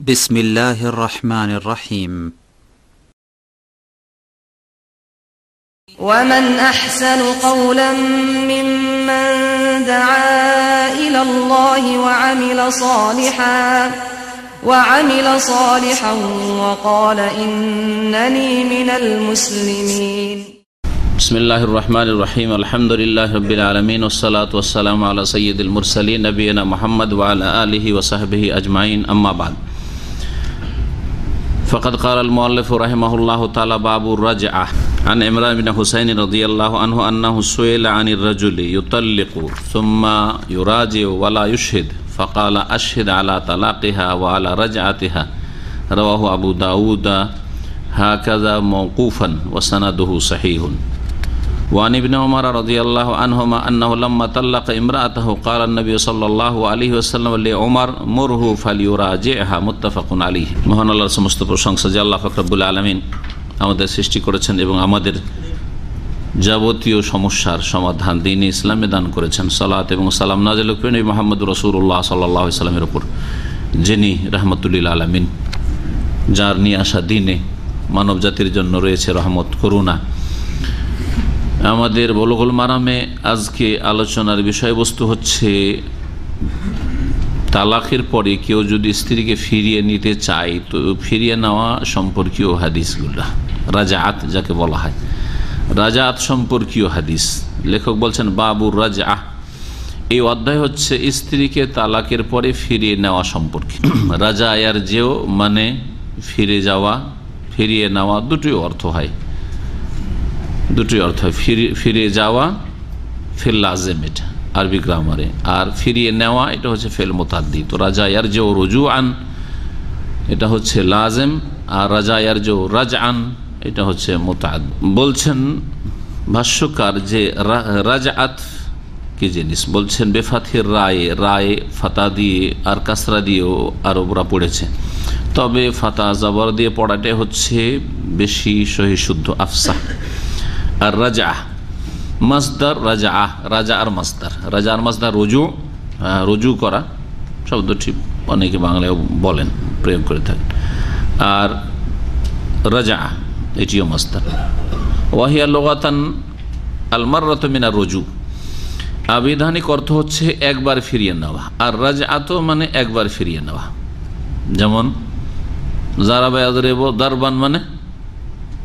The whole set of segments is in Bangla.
بسم الله الرحمن الرحيم ومن أحسن قولا ممن دعا إلى الله وعمل صالحا وعمل صالحا وقال إنني من المسلمين. بسم الله الرحمن الرحيم الحمد لله رب العالمين والصلاة والسلام على سيد المرسلين نبينا محمد وعلى آله وصحبه أجمعين أما بعد فقد قال المؤلف رحمه الله تعالى باب الرجعة. عن عمران بن حسين رضي الله عنه أنه سئل عن الرجل يطلق ثم يراجع ولا يشهد فقال أشهد على طلاقها وعلى رجعتها. رواه أبو داود. هكذا موقوفا وسنده صحيح. وعن ابن عمر رضي الله عنهما أنه لما طلق امرأته قال النبي صلى الله عليه وسلم لعمر مره فليراجعها متفق عليه মহান আল্লাহর সমস্ত প্রশংসা যে আল্লাহ ফকরাবুল আলমিন আমাদের সৃষ্টি করেছেন এবং আমাদের যাবতীয় সমস্যার সমাধান দিন ইসলামে দান করেছেন সালাত এবং সালাম নাজিল নবী মোহাম্মদ রসুল্লাহ সাল্লাহ সাল্লামের ওপর যিনি রহমতুল্লিল আলমিন যার নিয়ে আসা দিনে মানব জাতির জন্য রয়েছে রহমত করুণা আমাদের বলগোল মারামে আজকে আলোচনার বিষয়বস্তু হচ্ছে, তালাকের পরে কেউ যদি স্ত্রীকে ফিরিয়ে নিতে চায়, তো ফিরিয়ে নেওয়া সম্পর্কীয় হাদিসগুলো। রাজাত যাকে বলা হয়। রাজাত সম্পর্কীয় হাদিস। লেখক বলছেন, বাবুর রাজা এই অধ্যায় হচ্ছে স্ত্রীকে তালাকের পরে ফিরিয়ে নেওয়া সম্পর্কে। রাজা আয়ার যেও মানে ফিরে যাওয়া, ফিরিয়ে নেওয়া দুটোই অর্থ হয়। দুটোই অর্থ হয়। ফিরে যাওয়া, ফেল লাজেম এটা আরবি গ্রামারে আর ফিরিয়ে নেওয়া, এটা হচ্ছে ফেল মোতাদ্দি তো রাজা ইয়ার যে রজু আন এটা হচ্ছে লাজেম। আর রাজা ইয়ার যে রাজ আন এটা হচ্ছে মোতাদ। বলছেন ভাষ্যকার যে রাজ আত কি জিনিস? বলছেন বেফাথির রায়ে রায়ে ফাতা দিয়ে আর কাসরা দিয়েও আরবরা পড়েছে। তবে ফাতা জবর দিয়ে পড়াটাই হচ্ছে বেশি সহি শুদ্ধ আফসা। আর রাজা মাসদার রাজা আহ রাজা আর মাসদার। রাজা আর মাসদার রজু রজু করা, শব্দটি অনেকে বাংলায় বলেন, প্রয়োগ করে থাকেন। আর রাজা এটিও মাস্তার ওয়াহিয়া লোগাতান আলমার রতমিনা রজু। আবিধানিক অর্থ হচ্ছে একবার ফিরিয়ে নেওয়া। আর রাজা আত মানে একবার ফিরিয়ে নেওয়া। যেমন জারাবায়াদরেব দারবান মানে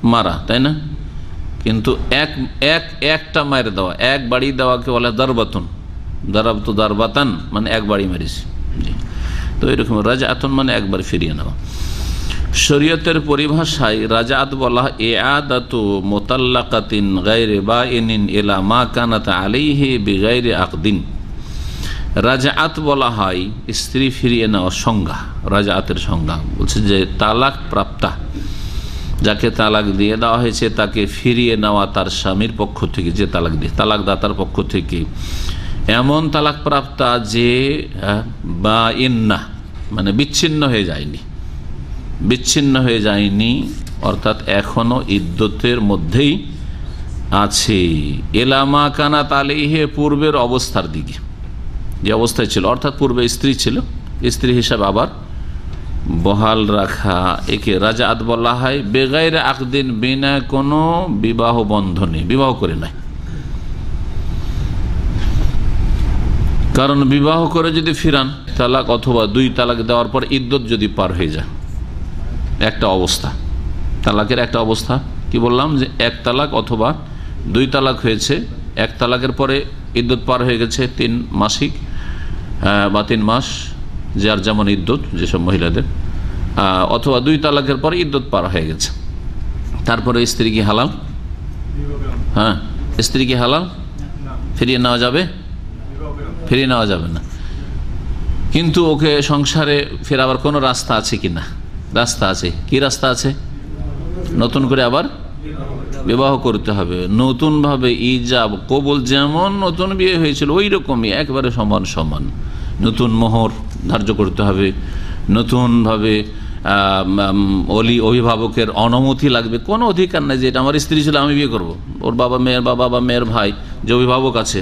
মারা, তাই না? কিন্তু এক এক, একটা মায়ের দেওয়া, এক বাড়ি দেওয়াকে বলে দারবাতন। দারাব তো দারবাতান মানে এক বাড়ি মেরেছি। জি। তো এরকম রাজা আতন মানে একবার ফিরিয়ে নেওয়া। শরীয়তের পরিভাষায় রাজাত বলা এ আদাত মোতাল্লাকাতিন গাইরে বা এনিন এলা মা কানাত আলিহে বেগাইরে আকদিন। রাজাআত বলা হয়, স্ত্রী ফিরিয়ে নেওয়ার সংজ্ঞা রাজাআতের সংজ্ঞা। বলছে যে তালাক প্রাপ্তা। যাকে তালাক দিয়ে দেওয়া হয়েছে তাকে ফিরিয়ে নেওয়া তার স্বামীর পক্ষ থেকে যে তালাক দিয়ে তালাক দাতার পক্ষ থেকে। এমন তালাক প্রাপ্তা যে বা ইন্না মানে বিচ্ছিন্ন হয়ে যায়নি। বিচ্ছিন্ন হয়ে যায়নি, অর্থাৎ এখনও ইদ্যতের মধ্যেই আছে। এলামা কানা তালিহে পূর্বের অবস্থার দিকে। যে অবস্থায় ছিল, অর্থাৎ পূর্বে স্ত্রী ছিল, স্ত্রী হিসাবে আবার বহাল রাখা, একে রাজাত বলা হয়। বেগাইরে আকদিন বিনা কোনো বিবাহ বন্ধনে, বিবাহ করে নাই। কারণ বিবাহ করে যদি ফিরান, তালাক অথবা দুই তালাক দেওয়ার পর ইদ্যত যদি পার হয়ে যায়। একটা অবস্থা। তালাকের একটা অবস্থা। কি বললাম? যে এক তালাক অথবা দুই তালাক হয়েছে। এক তালাকের পরে ইদ্যুৎ পার হয়ে গেছে তিন মাসিক বা তিন মাস। যার যেমন ইদ্যুৎ যেসব মহিলাদের। অথবা দুই তালাকের পরে ইদ্যুৎ পার হয়ে গেছে। তারপরে স্ত্রী কি হালাল? হ্যাঁ স্ত্রী কি হালাল? ফিরিয়ে নেওয়া যাবে? ফিরিয়ে নেওয়া যাবে না। কিন্তু ওকে সংসারে ফেরাবার কোনো রাস্তা আছে কি না? রাস্তা আছে। কি রাস্তা আছে? নতুন করে আবার বিবাহ করতে হবে। নতুনভাবে ইজাব, কবুল যেমন নতুন বিয়ে হয়েছিল ওই রকমই একবারে সমান সমান। নতুন মোহর ধার্য করতে হবে। নতুনভাবে অলি অভিভাবকের অনুমতি লাগবে। কোনো অধিকার নাই যে এটা আমার স্ত্রী ছিল, আমি বিয়ে করব। ওর বাবা মেয়ের বাবা বা মেয়ের ভাই যে অভিভাবক আছে,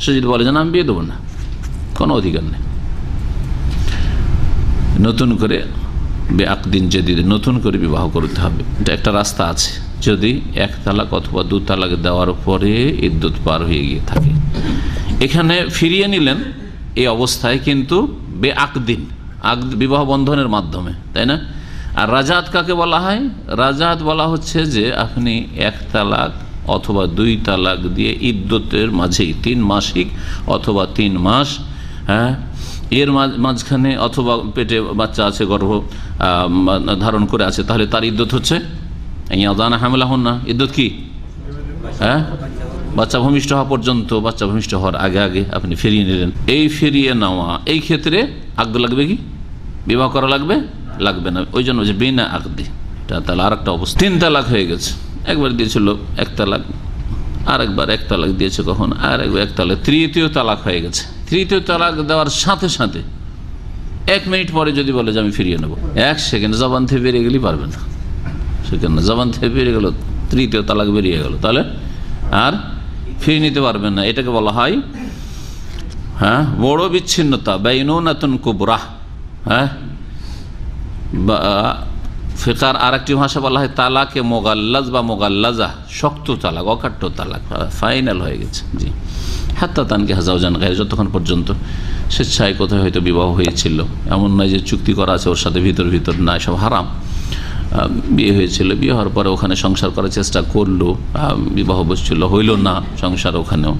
সে যদি বলে যে আমি বিয়ে দেবো না, কোনো অধিকার নেই। নতুন করে বে আকদিন যদি নতুন করে বিবাহ করতে হবে। এটা একটা রাস্তা আছে। যদি এক তালাক অথবা দু তালাক দেওয়ার পরে ইদ্যুৎ পার হয়ে গিয়ে থাকে। এখানে ফিরিয়ে নিলেন এই অবস্থায় কিন্তু বে আকদিন আক, বিবাহ বন্ধনের মাধ্যমে, তাই না? আর রাজাত কাকে বলা হয়? রাজাত বলা হচ্ছে যে আপনি এক তালাক অথবা দুই তালাক দিয়ে ইদ্যতের মাঝেই, তিন মাসিক অথবা তিন মাস হ্যাঁ? এর মাঝখানে অথবা পেটে বাচ্চা আছে, গর্ভ ধারণ করে আছে, তাহলে তার ইদ্যত হচ্ছে জানা হামলা হন না ইদ্যত কি? হ্যাঁ? বাচ্চা ভূমিষ্ঠ হওয়া পর্যন্ত বাচ্চা ভূমিষ্ঠ হওয়ার আগে আগে আপনি ফিরিয়ে নিলেন। এই ফিরিয়ে নেওয়া, এই ক্ষেত্রে আগদ লাগবে কি? বিবাহ করা লাগবে? লাগবে না। ওই জন্য যে বিনা আগদি তাহলে আর একটা অবস্থা। তিন তালাক হয়ে গেছে। একবার দিয়েছিল এক তালাক আর একবার এক তালাক দিয়েছে কখন? আর একবার এক তালাক। তৃতীয় তালাক হয়ে গেছে। তৃতীয় তালাক দেওয়ার সাথে সাথে এক মিনিট পরে যদি বলে যে আমি ফিরিয়ে নেব, এক সেকেন্ড জবান থেকে বেরিয়ে গেলেই পারবে না। সেকেন্ড জবান থেকে বেরিয়ে গেল, তৃতীয় তালাক বেরিয়ে গেল। তাহলে আর ফিরিয়ে নিতে পারবেন না। এটাকে বলা হয় হ্যাঁ বড় বিচ্ছিন্নতা, বেইনুনাতুন কুবরাহ হ্যাঁ? বা, ফেকার আর একটি ভাষা বলা হয় তালাকে মোগাল্লাজ বা মোগাল্লাজা, শক্ত তালাক, অকাট্য তালাক ফাইনাল হয়ে গেছে, জি। হাত্তা তানকে হাজাউজান গায়ে যতক্ষণ পর্যন্ত স্বেচ্ছায় কোথায় হয়তো বিবাহ হয়েছিল। এমন নয় যে চুক্তি করা আছে, ওর সাথে ভিতর ভিতর না সব হারাম। বিয়ে হয়েছিল। বিয়ে হওয়ার পরে ওখানে সংসার করার চেষ্টা করল। বিবাহ বসছিল। হইল না সংসার ওখানেও।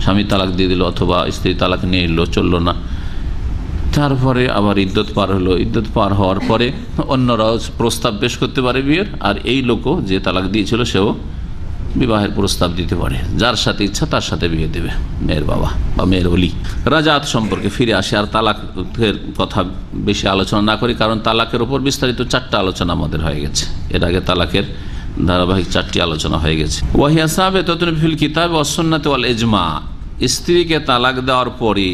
স্বামী তালাক দিয়ে দিল অথবা স্ত্রী তালাক নিয়ে এলো, চলল না। তারপরে আবার ইদ্যত পার হলো। ইদ্যত পার হওয়ার পরে অন্যরাও প্রস্তাব পেশ করতে পারে বিয়ের। আর এই লোকও যে তালাক দিয়েছিল সেও বিবাহের প্রস্তাব দিতে পারে। যার সাথে ইচ্ছা, তার সাথে বিয়ে দেবে, মেয়ের বাবা বা মেয়ের অলি। রাজাত সম্পর্কে ফিরে আসে আর তালাকের কথা বেশি আলোচনা না করি, কারণ তালাকের ওপর বিস্তারিত চারটা আলোচনা আমাদের হয়ে গেছে। এর আগে তালাকের ধারাবাহিক চারটি আলোচনা হয়ে গেছে। ওয়াহিয়া সাহেব ততনফিল কিতাব অসন্নাত ওয়াল এজমা স্ত্রীকে তালাক দেওয়ার পরে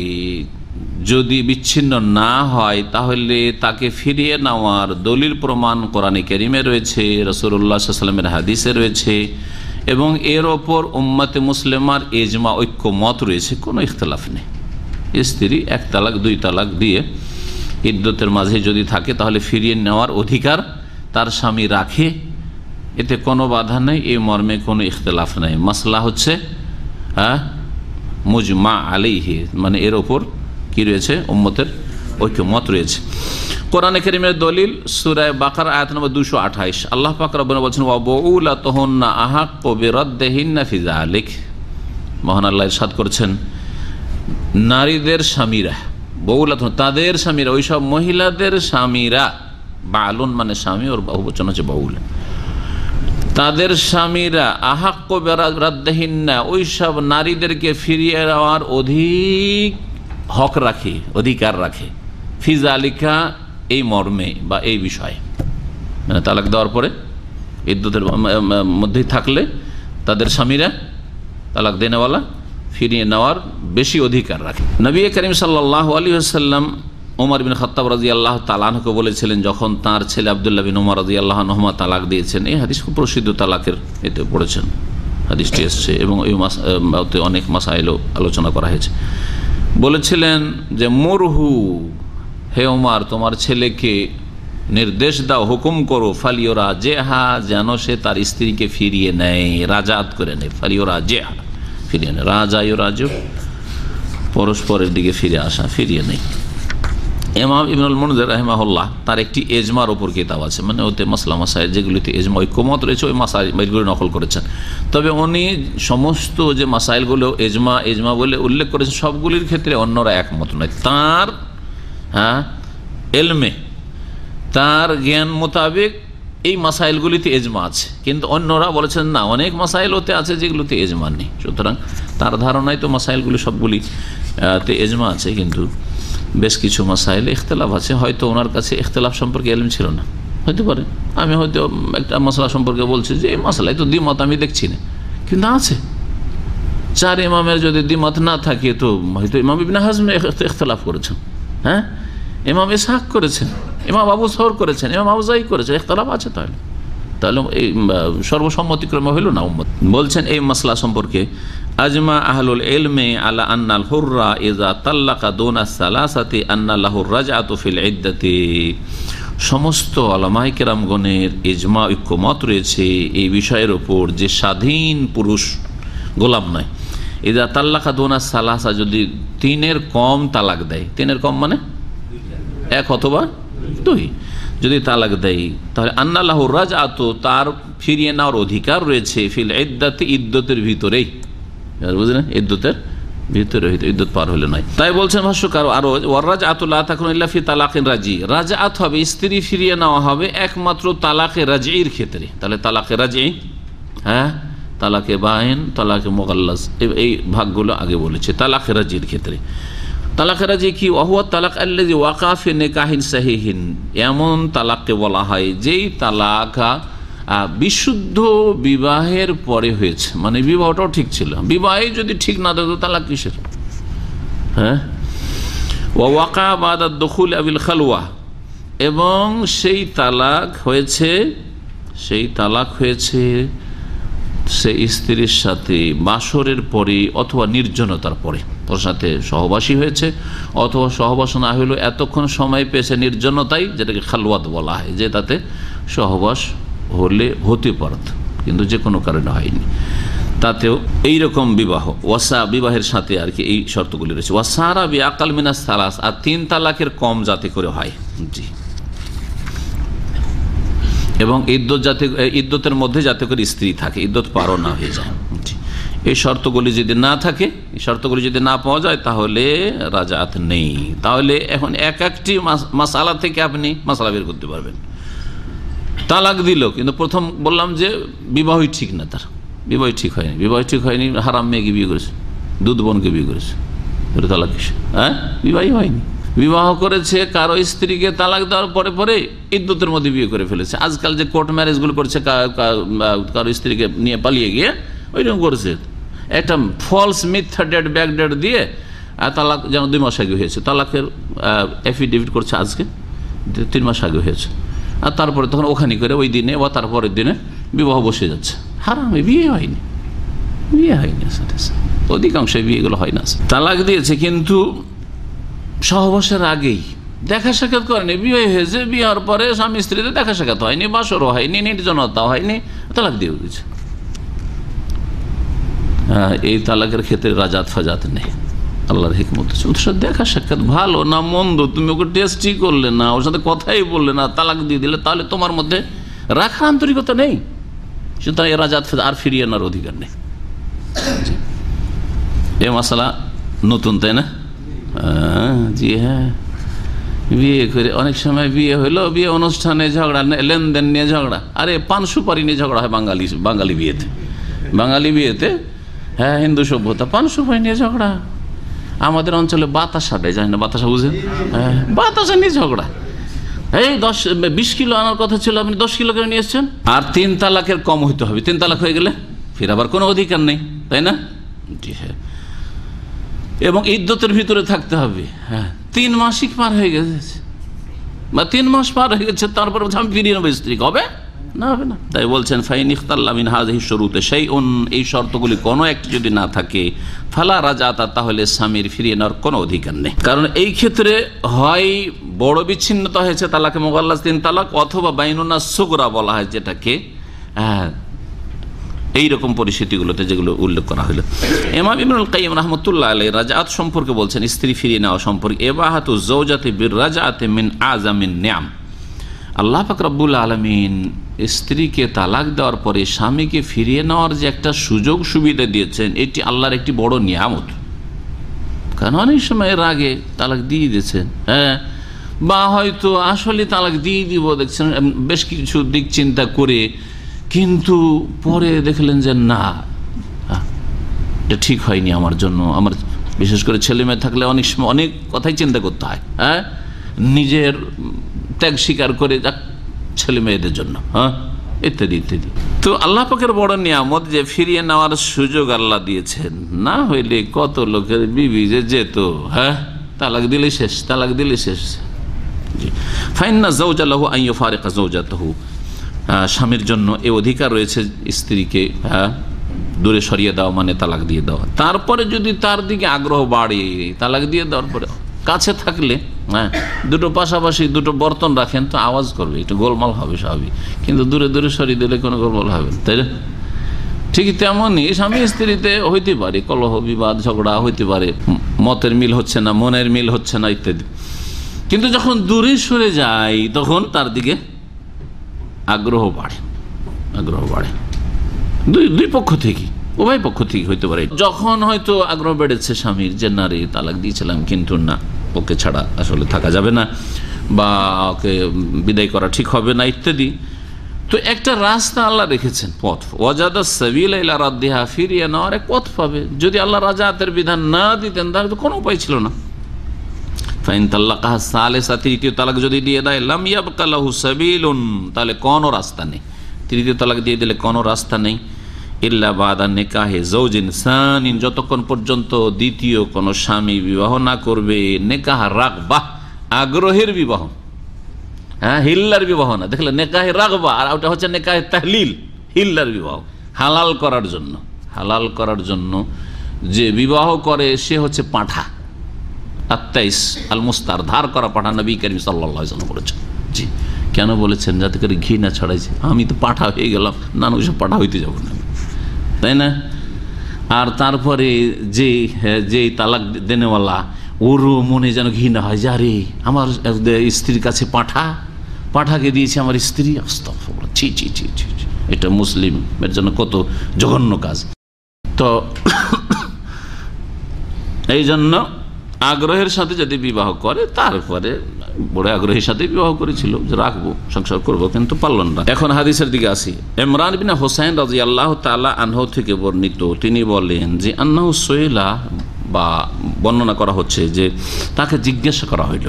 যদি বিচ্ছিন্ন না হয়, তাহলে তাকে ফিরিয়ে নেওয়ার দলিল প্রমাণ কোরআনে কেরিমে রয়েছে রসুল্লাহ সাল্লামের হাদিসে রয়েছে। এবং এর ওপর উম্মাতে মুসলিমার এজমা ঐক্য মত রয়েছে, কোনো ইখতলাফ নেই। স্ত্রী এক তালাক, দুই তালাক দিয়ে ইদ্যতের মাঝে যদি থাকে, তাহলে ফিরিয়ে নেওয়ার অধিকার তার স্বামী রাখে। এতে কোনো বাধা নেই, এই মর্মে কোনো ইখতলাফ নেই। মশলা হচ্ছে হ্যাঁ মুজমা আলিহি মানে এর ওপর কি রয়েছে, উম্মতের ঐক্যমত রয়েছে। কোরআনে করিমের দলিল সুরায় বাকার আয়াত নম্বর দুশো আঠাইশ। আল্লাহ পাক রব্বানা বলছেন ওয়াবউলা তহন্না আহাক কবিরদ্দেহিন্না ফিজা আলিক মহান আল্লাহ ইরশাদ করছেন, নারীদের স্বামীরা বউলা তাদের স্বামীরা, ওইসব মহিলাদের স্বামীরা, বালুন মানে স্বামী, ওর বহুবচন হচ্ছে বউল। তাদের স্বামীরা আহাক্য রাদ্দাহিন্না ওই সব নারীদেরকে ফিরিয়ে দেওয়ার অধিক হক রাখে, অধিকার রাখে। ফিজা আলিকা এই মর্মে বা এই বিষয়ে। মানে তালাক দেওয়ার পরে ইদ্যুতের মধ্যেই থাকলে তাদের স্বামীরা তালাক দেনেওয়ালা, ফিরিয়ে নেওয়ার বেশি অধিকার রাখে। নবী করিম সাল্লাহ আলী আসাল্লাম ওমর বিন খত্তাব রাজি আল্লাহ তালাহকে বলেছিলেন, যখন তার ছেলে আবদুল্লাহ বিন ওমর রাজি আল্লাহ নহমা তালাক দিয়েছেন, এই হাদিস খুব প্রসিদ্ধ তালাকের এতে পড়েছেন। হাদিসটি এসছে এবং এই অনেক মাসাইলও আলোচনা করা হয়েছে। বলেছিলেন যে, মুরহু হে ওমার, তোমার ছেলেকে নির্দেশ দাও, হুকুম করো, ফালিওরা জেহা, যেন সে তার স্ত্রীকে ফিরিয়ে নেয়, রাজাত করে নেয়, ফালিওরা জেহা, ফিরিয়ে নেয়। রাজায় রাজ পরস্পরের দিকে ফিরে আসা, ফিরিয়ে নেই এমাম ইবনুল মনুদের রাহেমাহুল্লাহ, তার একটি এজমার ওপর কিতাব আছে মানে ওতে মাসলা মাসাইল যেগুলিতে এজমা, ঐক্যমত রয়েছে, ওই মাসাইলগুলি নকল করেছেন। তবে উনি সমস্ত যে মাসাইলগুলো, এজমা এজমা বলে উল্লেখ করেছেন, সবগুলির ক্ষেত্রে অন্যরা একমত নয়। তার হ্যাঁ? এলমে। তার জ্ঞান মোতাবেক এই মাসাইলগুলিতে এজমা আছে। কিন্তু অন্যরা বলেছেন, না, অনেক মাসাইল ওতে আছে যেগুলোতে এজমা নেই। সুতরাং তার ধারণায় তো মাসাইলগুলি সবগুলি তে এজমা আছে, কিন্তু বেশ কিছু মাসাইল ইখতলাফ আছে। হয়তো ওনার কাছে ইখতলাফ সম্পর্কে এলম ছিল না। হইতে পারে। আমি হয়তো একটা মশলা সম্পর্কে বলছি যে, এই মশলায় তো দ্বিমত আমি দেখছি না। কিন্তু আছে। চার ইমামের যদি দ্বিমত না থাকে, তো হয়তো ইমাম ইবিন হাজমে ইখতলাফ করেছেন। হ্যাঁ? ইমাম ইসাক করেছেন, ইমাম আবু সর করেছেন, ইমাম আবুজাই করেছেন, ইখতলাফ আছে তাহলে। তাহলে এই সর্বসম্মতিক্রমে হইল না উম্মত। বলছেন এই মশলা সম্পর্কে, আজমা আহলুল এলমে আলা আন্নাল হুররা ইজা তাল্লাকা দোনা সালাসাতে আন্নাল্লাহুর রাজআতু ফিল ইদ্দাতি। সমস্ত আলামাই কেরামগণের ইজমা, ঐক্যমত রয়েছে এই বিষয়ের ওপর যে স্বাধীন পুরুষ গোলাম নয়। ইজা তাল্লাকা দোনা সালাসা যদি তিনের কম তালাক দেয়, তিনের কম মানে? এক অথবা দুই। যদি তালাক দেয় তাহলে আন্নাল্লাহ রাজ আত তার ফিরিয়ে নেওয়ার অধিকার রয়েছে ফিল ইদ্দাতে ইদ্যতের ভিতরেই। বুঝলেন? ইদ্যতের ভিতরে ইদ্যত পার হলে নয়। তাই বলছেন ভাষ্যকার আরও ওয়ারাজ আতুল্লাহ থাকুন ইল্লা ফি তালাকিন রাজি। রাজা আত হবে, স্ত্রী ফিরিয়ে নেওয়া হবে একমাত্র তালাকে রাজির ক্ষেত্রে। তাহলে তালাকে রাজি? হ্যাঁ? তালাকে বাহেন তালাকে মোগাল্লাস এই ভাগগুলো আগে বলেছে, তালাকে রাজির ক্ষেত্রে। তালাকেরা যে কি অহুয়া তালাক আল্লাহ ওয়াকাফে নেকাহিন সাহিহীন। এমন তালাককে বলা হয় যেই তালাকা বিশুদ্ধ বিবাহের পরে হয়েছে। মানে বিবাহটাও ঠিক ছিল। বিবাহে যদি ঠিক না থাকতো, তালাক কিসের? হ্যাঁ? ওয়াকা বাদা দখুল আবিল খালুয়া এবং সেই তালাক হয়েছে, সেই তালাক হয়েছে সে স্ত্রীর সাথে বাসরের পরে অথবা নির্জনতার পরে। ওর সাথে সহবাসী হয়েছে। অথবা সহবাস না হলেও এতক্ষণ সময় পেয়েছে নির্জনতাই, যেটাকে খালওয়াত বলা হয়, যে তাতে সহবাস হলে হতে পারত, কিন্তু যে কোনো কারণে হয়নি। তাতেও এই রকম বিবাহ, ওয়াসা বিবাহের সাথে আর কি এই শর্তগুলি রয়েছে। ওয়াসারা বি আকাল মিনাস তালাস আর তিন তালাকের কম যাতে করে হয়। জি। এবং ইদ্যত যাতে, ইদ্যতের মধ্যে যাতে করে স্ত্রী থাকে, ইদ্যত পারও না হয়ে যায়। এই শর্তগুলি যদি না থাকে, এই শর্তগুলি যদি না পাওয়া যায়, তাহলে রাজাত নেই। তাহলে এখন এক একটি মাসালা থেকে আপনি মাসালা বের করতে পারবেন। তালাক দিল, কিন্তু প্রথম বললাম যে বিবাহই ঠিক না তার। বিবাহ ঠিক হয়নি। বিবাহ ঠিক হয়নি, হারাম মেয়েকে বিয়ে করেছে, দুধ বোনকে বিয়ে করেছে। তালাক হ্যাঁ? বিবাহই হয়নি। বিবাহ করেছে, কারও স্ত্রীকে তালাক দেওয়ার পরে পরে ইদ্যুতের মধ্যে বিয়ে করে ফেলেছে। আজকাল যে কোর্ট ম্যারেজগুলো করছে কারও স্ত্রীকে নিয়ে পালিয়ে গিয়ে, ওইরকম করেছে। একটা ফলস মিথ্যা ডেট ব্যাক ডেট দিয়ে তালাক যেন দুই মাস আগে হয়েছে। তালাকের অ্যাফিডেভিট করছে আজকে তিন মাস আগে হয়েছে। আর তারপরে তখন ওখানে করে ওই দিনে বা তারপরের দিনে বিবাহ বসে যাচ্ছে। হারামে, বিয়ে হয়নি। বিয়ে হয়নি অধিকাংশ বিয়েগুলো হয় না তালাক দিয়েছে, কিন্তু সহবাসের আগেই। দেখা সাক্ষাৎ করেনি, বিয়ে হয়েছে বিয়ের পরে স্বামী স্ত্রীতে দেখা সাক্ষাৎ হয়নি, বাসরও হয়নি নির্জনতা হয়নি, তালাক দিয়ে দিয়েছে এই তালাকের ক্ষেত্রে রাজাত ফাজাত নেই। আল্লাহর হিকমত ওর সাথে দেখা সাক্ষাৎ, ভালো না মন্দ, তুমি ওকে টেস্টই করলে না, ওর সাথে কথাই বললে না, তালাক দিয়ে দিলে, তাহলে তোমার মধ্যে রাখা আন্তরিকতা নেই। সুতরাং এ রাজাত আর ফিরিয়ে আনার অধিকার নেই। এ মশালা নতুন, তাই না? জি হ্যাঁ। বিয়ে করে, অনেক সময় বিয়ে হইল, বিয়ে অনুষ্ঠানে ঝগড়া লেনদেন নিয়ে ঝগড়া। আরে, পান সুপারি নিয়ে ঝগড়া হয় বাঙালি বাঙালি বিয়েতে। বাঙালি বিয়েতে হ্যাঁ হিন্দু সভ্যতা পান সুপারি নিয়ে ঝগড়া। আমাদের অঞ্চলে বাতাসা দেয়, জানি না, বাতাসা বুঝেন? হ্যাঁ বাতাসা নিয়ে ঝগড়া। এই দশ, বিশ কিলো আনার কথা ছিল, আপনি দশ কিলো করে নিয়ে এসছেন? আর তিন তালাকের কম হইতে হবে। তিন তালাক হয়ে গেলে ফির আবার কোনো অধিকার নেই, তাই না? জি হ্যাঁ। এবং ইদ্যতের ভিতরে থাকতে হবে। হ্যাঁ তিন মাসিক পার হয়ে গেছে। বা তিন মাস পার হয়ে গেছে, তারপর আমি ফিরিয়ে নেব স্ত্রী হবে? না, হবে না। তাই বলছেন, ফাইন ইখতাল্লামিন হাজহি শুরুতে সেই এই শর্তগুলি কোনো একটি যদি না থাকে, ফালা রাজা তা তাহলে স্বামীর ফিরিয়ে নেওয়ার কোনো অধিকার নেই। কারণ এই ক্ষেত্রে হয় বড় বিচ্ছিন্নতা হয়েছে তালাকে মোগাল্লা তিন তালাক, অথবা বাইনুনা সুগরা বলা হয় যেটাকে। হ্যাঁ এইরকম পরিস্থিতিগুলোতে যেগুলো উল্লেখ করা হলো। এমাম ইমরুল কাইম রহমতুল্লাহ আলাই রাজাত সম্পর্কে বলছেন, স্ত্রী ফিরিয়ে নেওয়া সম্পর্কে, এবাহাত জৌজাতে বীর রাজাতে মিন আজামিন ন্যাম। আল্লাহ ফাকরাবুল আলমিন স্ত্রীকে তালাক দেওয়ার পরে স্বামীকে ফিরিয়ে নেওয়ার যে একটা সুযোগ সুবিধা দিয়েছেন, এটি আল্লাহর একটি বড় নিয়ামত। কারণ অনেক সময় এর আগে তালাক দিয়ে দিয়েছেন হ্যাঁ? বা হয়তো আসলে তালাক দিয়ে দিব, দেখছেন বেশ কিছু দিক চিন্তা করে, কিন্তু পরে দেখলেন যে না এটা ঠিক হয়নি আমার জন্য। আমার বিশেষ করে ছেলে মেয়ে থাকলে অনেক সময় অনেক কথাই চিন্তা করতে হয় হ্যাঁ? নিজের ত্যাগ স্বীকার করে, যাক ছেলে মেয়েদের জন্য হ্যাঁ? ইত্যাদি ইত্যাদি। তো আল্লাহ পাকের বড় নিয়ামত যে ফিরিয়ে নেওয়ার সুযোগ আল্লাহ দিয়েছেন, না হইলে কত লোকের বিবি যে যেত হ্যাঁ? তালাক দিলে শেষ, তালাক দিলে শেষ। জৌজালাহু ফারেকা স্বামীর জন্য এ অধিকার রয়েছে স্ত্রীকে হ্যাঁ? দূরে সরিয়ে দেওয়া মানে তালাক দিয়ে দেওয়া তারপরে যদি তার দিকে আগ্রহ বাড়ে, তালাক দিয়ে দেওয়ার পরে কাছে থাকলে হ্যাঁ? দুটো পাশাপাশি দুটো বর্তন রাখেন তো আওয়াজ করবে, একটু গোলমাল হবে স্বাভাবিক। কিন্তু দূরে দূরে সরিয়ে দিলে কোনো গোলমাল হবে তাই না? ঠিক তেমনই স্বামী স্ত্রীতে হইতে পারে, কলহ, বিবাদ, ঝগড়া হইতে পারে, মতের মিল হচ্ছে না, মনের মিল হচ্ছে না ইত্যাদি। কিন্তু যখন দূরে সরে যায়, তখন তার দিকে আগ্রহ বাড়ে আগ্রহ বাড়ে। দুই দুই পক্ষ থেকে, উভয় পক্ষ থেকে হইতে পারে। যখন হয়তো আগ্রহ বেড়েছে স্বামীর যে নারী তালাক দিয়েছিলাম, কিন্তু না। ওকে ছাড়া আসলে থাকা যাবে না, বা ওকে বিদায় করা ঠিক হবে না, ইত্যাদি। তো একটা রাস্তা আল্লাহ রেখেছেন, পথ। ওয়াজাদা সাবিল রাদ্দিহা ফিরিয়ে, নেওয়ার এক পথ পাবে। যদি আল্লাহ রাজাতের বিধান না দিতেন, তাহলে তো কোনো উপায় ছিল না। ফাইন তাল্লাকাহ সালেসা, তৃতীয় তালাক যদি দিয়ে দেয়, লাম ইয়াবকালাহু সাবিলুন, তাহলে কোনো রাস্তা নেই। তৃতীয় তালাক দিয়ে দিলে কোনো রাস্তা নেই। ইল্লা বাদা নেকাহে জৌজিন সানিন, যতক্ষণ পর্যন্ত দ্বিতীয় কোনো স্বামী বিবাহ না করবে, নেকাহ রাগবাহ আগ্রহের বিবাহ। হ্যাঁ হিল্লার বিবাহ না। দেখলে নেকাহে রাগবা, আর ওটা হচ্ছে নেকাহে তাহলিল, হিল্লার বিবাহ। হালাল করার জন্য, হালাল করার জন্য যে বিবাহ করে, সে হচ্ছে পাঁঠা। আত্মাইস আল মুস্তার ধার করা পাঠা নবী করিম সাল্লাম বলেছেন। জি, কেন বলেছেন? যাতে করে ঘি না ছড়াইছে। আমি তো পাঠা হয়ে গেলাম না ওইসব পাঠা হইতে যাব না। তাই না আর তারপরে যে যে তালাক দেনেওয়ালা, ওরও মনে যেন ঘৃণা হয় যারে আমার স্ত্রীর কাছে পাঠা, পাঠাকে দিয়েছে আমার স্ত্রী ছি ছি ছি ছি। এটা মুসলিমের জন্য কত জঘন্য কাজ তো, এই জন্য আগ্রহের সাথে যদি বিবাহ করে, তারপরে বড় আগ্রহের সাথে বিবাহ করেছিল, যে রাখব, সংসার করব, কিন্তু পারলেন না। এখন হাদিসের দিকে আসি। ইমরান বিন হোসাইন রাজি আল্লাহ তালা আনহ থেকে বর্ণিত, তিনি বলেন যে, আন্নাহ সোয়েলা বা বর্ণনা করা হচ্ছে যে, তাকে জিজ্ঞাসা করা হইল।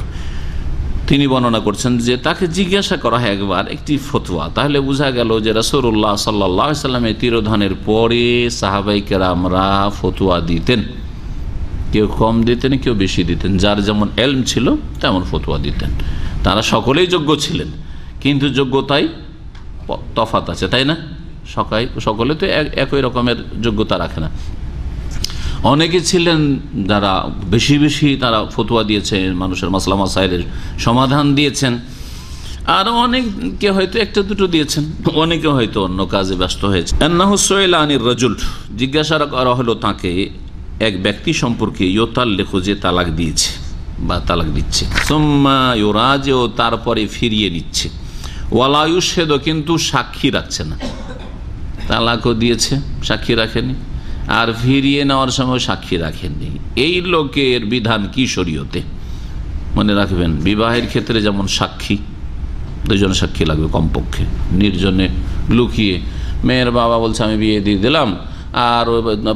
তিনি বর্ণনা করছেন যে, তাকে জিজ্ঞাসা করা হয় একবার একটি ফতোয়া। তাহলে বোঝা গেল যে রসুল্লাহ সাল্লাহ সাল্লামের তিরোধানের পরে সাহাবাইকেরা আমরা ফতোয়া দিতেন। কেউ কম দিতেন, কেউ বেশি দিতেন। যার যেমন এলম ছিল, তেমন ফতোয়া দিতেন। তারা সকলেই যোগ্য ছিলেন। কিন্তু যোগ্যতাই তফাত আছে, তাই না? সকাই সকলে তো এক- একই রকমের যোগ্যতা রাখে না। অনেকে ছিলেন যারা বেশি বেশি তারা ফতুয়া দিয়েছেন, মানুষের মাসলা মাসাইলের সমাধান দিয়েছেন। আর অনেকে হয়তো একটা দুটো দিয়েছেন, অনেকে হয়তো অন্য কাজে ব্যস্ত হয়েছে রজুল, জিজ্ঞাসা করা হলো তাকে এক ব্যক্তি সম্পর্কে ইয়োতাল লেখো যে তালাক দিয়েছে বা তালাক দিচ্ছে, সোম্মা ইউরাজে ও তারপরে ফিরিয়ে নিচ্ছে। ওয়ালায়ুষেদ কিন্তু সাক্ষী রাখছে না। তালাকও দিয়েছে, সাক্ষী রাখেনি। আর ফিরিয়ে নেওয়ার সময় সাক্ষী রাখেননি। এই লোকের বিধান কি শরীয়তে? মনে রাখবেন, বিবাহের ক্ষেত্রে যেমন সাক্ষী দুজন সাক্ষী লাগবে কমপক্ষে। নির্জনে লুকিয়ে, মেয়ের বাবা বলছে, আমি বিয়ে দিয়ে দিলাম। আর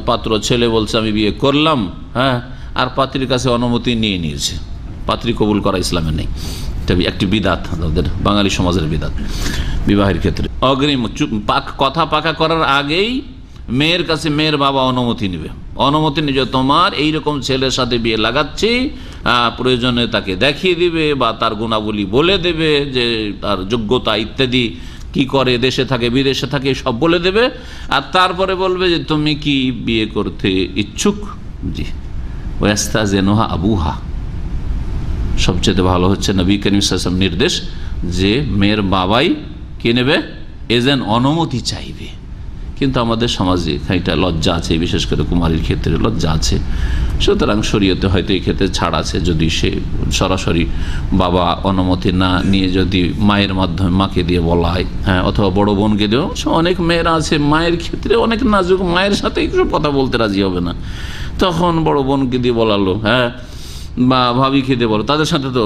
পাত্র ছেলে বলছে, আমি বিয়ে করলাম। হ্যাঁ? আর পাত্রীর কাছে অনুমতি নিয়ে নিয়েছে। পাত্রী কবুল করা ইসলামে নেই। এটা একটি বিদাত বাঙালি সমাজের বিদাত, বিবাহের ক্ষেত্রে। অগ্রিম পাক- কথা পাকা করার আগেই মেয়ের কাছে মেয়ের বাবা অনুমতি নেবে। অনুমতি নিয়ে তোমার এইরকম ছেলের সাথে বিয়ে লাগাচ্ছি প্রয়োজনে তাকে দেখিয়ে দিবে বা তার গুণাবলী বলে দেবে যে তার যোগ্যতা ইত্যাদি কি করে, দেশে থাকে, বিদেশে থাকে, সব বলে দেবে। আর তারপরে বলবে যে, তুমি কি বিয়ে করতে ইচ্ছুক? জি। ওয়াস্তা জেনোহা আবুহা। সবচেয়ে ভালো হচ্ছে নবী সাল্লাম নির্দেশ যে, মেয়ের বাবাই কে নেবে? এজেন অনুমতি চাইবে। কিন্তু আমাদের সমাজে খানিকটা লজ্জা আছে, বিশেষ করে কুমারীর ক্ষেত্রে লজ্জা আছে। সুতরাং শরীয়তে হয়তো এই ক্ষেত্রে ছাড় আছে যদি সে সরাসরি বাবা অনুমতি না নিয়ে যদি মায়ের মাধ্যমে মাকে দিয়ে বলা হয়, অথবা বড় বোনকে দিয়েও অনেক মেয়েরা আছে মায়ের ক্ষেত্রে অনেক নাজুক, মায়ের সাথে একটু কথা বলতে রাজি হবে না। তখন বড় বোনকে দিয়ে বলালো হ্যাঁ বা ভাবি খেতে বলো, তাদের সাথে তো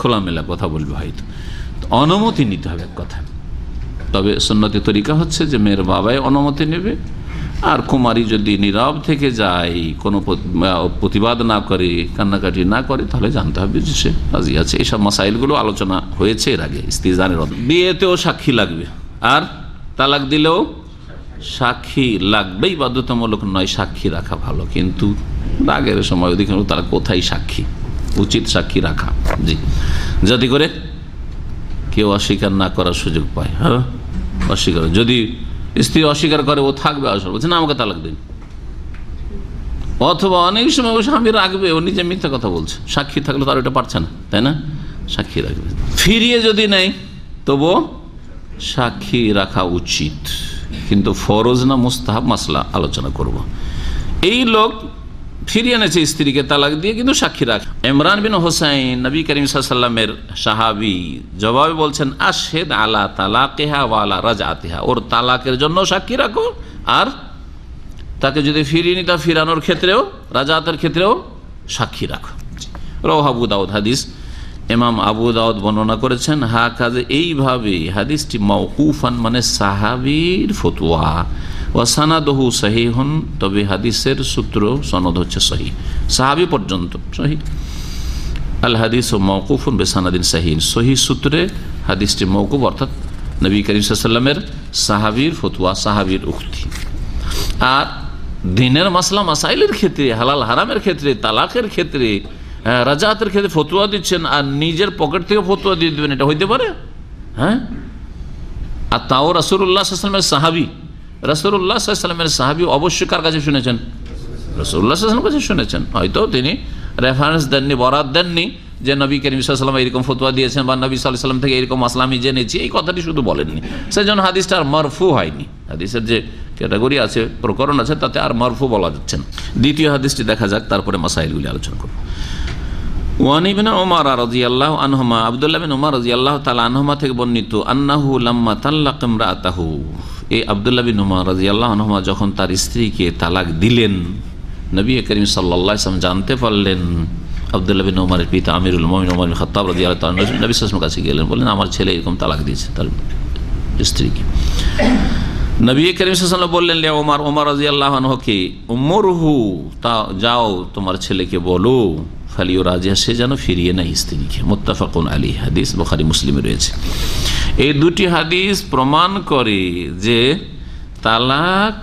খোলামেলা কথা বলবে হয়তো। অনুমতি নিতে হবে এক কথা তবে সন্ন্যতি তরিকা হচ্ছে যে মেয়ের বাবাই অনুমতি নেবে আর কুমারী যদি নীরব থেকে যায়, কোনো প্রতিবাদ না করে, কান্নাকাটি না করে, তাহলে জানতে হবে যে সে রাজি আছে। এইসব মাসাইলগুলো আলোচনা হয়েছে এর আগে স্ত্রীজানের বিয়েতেও সাক্ষী লাগবে। আর তালাক দিলেও সাক্ষী লাগবেই, বাধ্যতামূলক নয়, সাক্ষী রাখা ভালো। কিন্তু রাগের সময় ওদিকে তারা কোথায় সাক্ষী? উচিত সাক্ষী রাখা। জি। যাতে করে কেউ অস্বীকার না করার সুযোগ পায়। হ্যাঁ? অস্বীকার। যদি স্ত্রী অস্বীকার করে, ও থাকবে আসল। বলছে, না, আমাকে তালাক দিন। অথবা অনেক সময় ও স্বামী রাখবে, ও নিজে মিথ্যা কথা বলছে। সাক্ষী থাকলে তার ওটা পারছে না, তাই না? সাক্ষী রাখবে। ফিরিয়ে যদি নেই তবু সাক্ষী রাখা উচিত। কিন্তু ফরজ না, মুস্তাহাব মাসলা আলোচনা করব। এই লোক ফিরিয়ে এনেছে স্ত্রীকে তালাক দিয়ে কিন্তু সাক্ষী রাখ। ইমরান বিন হোসাইন, নবী করিম সাল্লামের সাহাবি, জবাবে বলছেন আশেদ আলা তালাকেহা ওয়ালা রাজাতেহা ওর তালাকের জন্য সাক্ষী রাখো। আর তাকে যদি ফিরিয়ে নিতে ফিরানোর ক্ষেত্রেও রাজাতের ক্ষেত্রেও সাক্ষী রাখো। রহাবু দাউদ, হাদিস এমাম আবু দাউদ বর্ণনা করেছেন, হা কাজে এইভাবে হাদিসটি মৌকুফান মানে সাহাবির ফতুয়া। ও সানাদহু হন তবে হাদিসের সূত্র, সনদ হচ্ছে সহি সাহাবি পর্যন্ত সহি আল হাদিস ও মৌকুফুন বেসানাদিন সাহিন সহি সূত্রে হাদিসটি মৌকুফ অর্থাৎ নবী করিম সাল্লামের সাহাবির ফতুয়া, সাহাবির উক্তি। আর দিনের মাসলা মাসাইলের ক্ষেত্রে, হালাল হারামের ক্ষেত্রে, তালাকের ক্ষেত্রে রাজাতের ক্ষেত্রে ফতুয়া দিচ্ছেন আর নিজের পকেট থেকে ফতুয়া দিয়ে দেবেন, এটা হইতে পারে? হ্যাঁ? আর তাও রাসুল্লাহামের সাহাবি। রাসুল্লাহামের সাহাবি অবশ্যই কার কাছে শুনেছেন? রসুল্লাহামের কাছে শুনেছেন। হয়তো তিনি রেফারেন্স দেননি বরাদ দেননি যে নবী করিম সাল্লাম এরকম ফতুয়া দিয়েছেন বা নবী সাল্লাম থেকে এরকম আসলামী জেনেছি, এই কথাটি শুধু বলেননি। সেজন্য হাদিসটা আর মরফু হয়নি। হাদিসের যে ক্যাটাগরি আছে, প্রকরণ আছে, তাতে আর মরফু বলা যাচ্ছে না। দ্বিতীয় হাদিসটি দেখা যাক, তারপরে মাসাইলগুলি আলোচনা করব। ওয়ানিবিন ওমর রাজি আল্লাহ আনহমা আল্লাহ তালা আনহমা থেকে বর্ণিত, আন্নাহু লাম্মা তাল্লাকম রাতাহু এই আবদুল্লাহ বিন ওমর রাজি আল্লাহ যখন তার স্ত্রীকে তালাক দিলেন, নবী করিম সাল্লাহ ইসলাম জানতে পারলেন, আবদুল্লাহ বিন ওমরের পিতা আমিরুল মমিন ওমর খত্তাব রাজি আল্লাহ নবী কাছে গেলেন, বললেন, আমার ছেলে এরকম তালাক দিয়েছে তার স্ত্রীকে। নবী করিম সাল্লাম বললেন, লে ওমার ওমর রাজি আনহকে, উমরহু, তা যাও, তোমার ছেলেকে বলো। ফালিও রাজিয়া, সে যেন ফিরিয়ে নেয় স্ত্রীকে। মোত্তাফাকুন আলী হাদিস বখারি, মুসলিমে রয়েছে। এই দুটি হাদিস প্রমাণ করে যে তালাক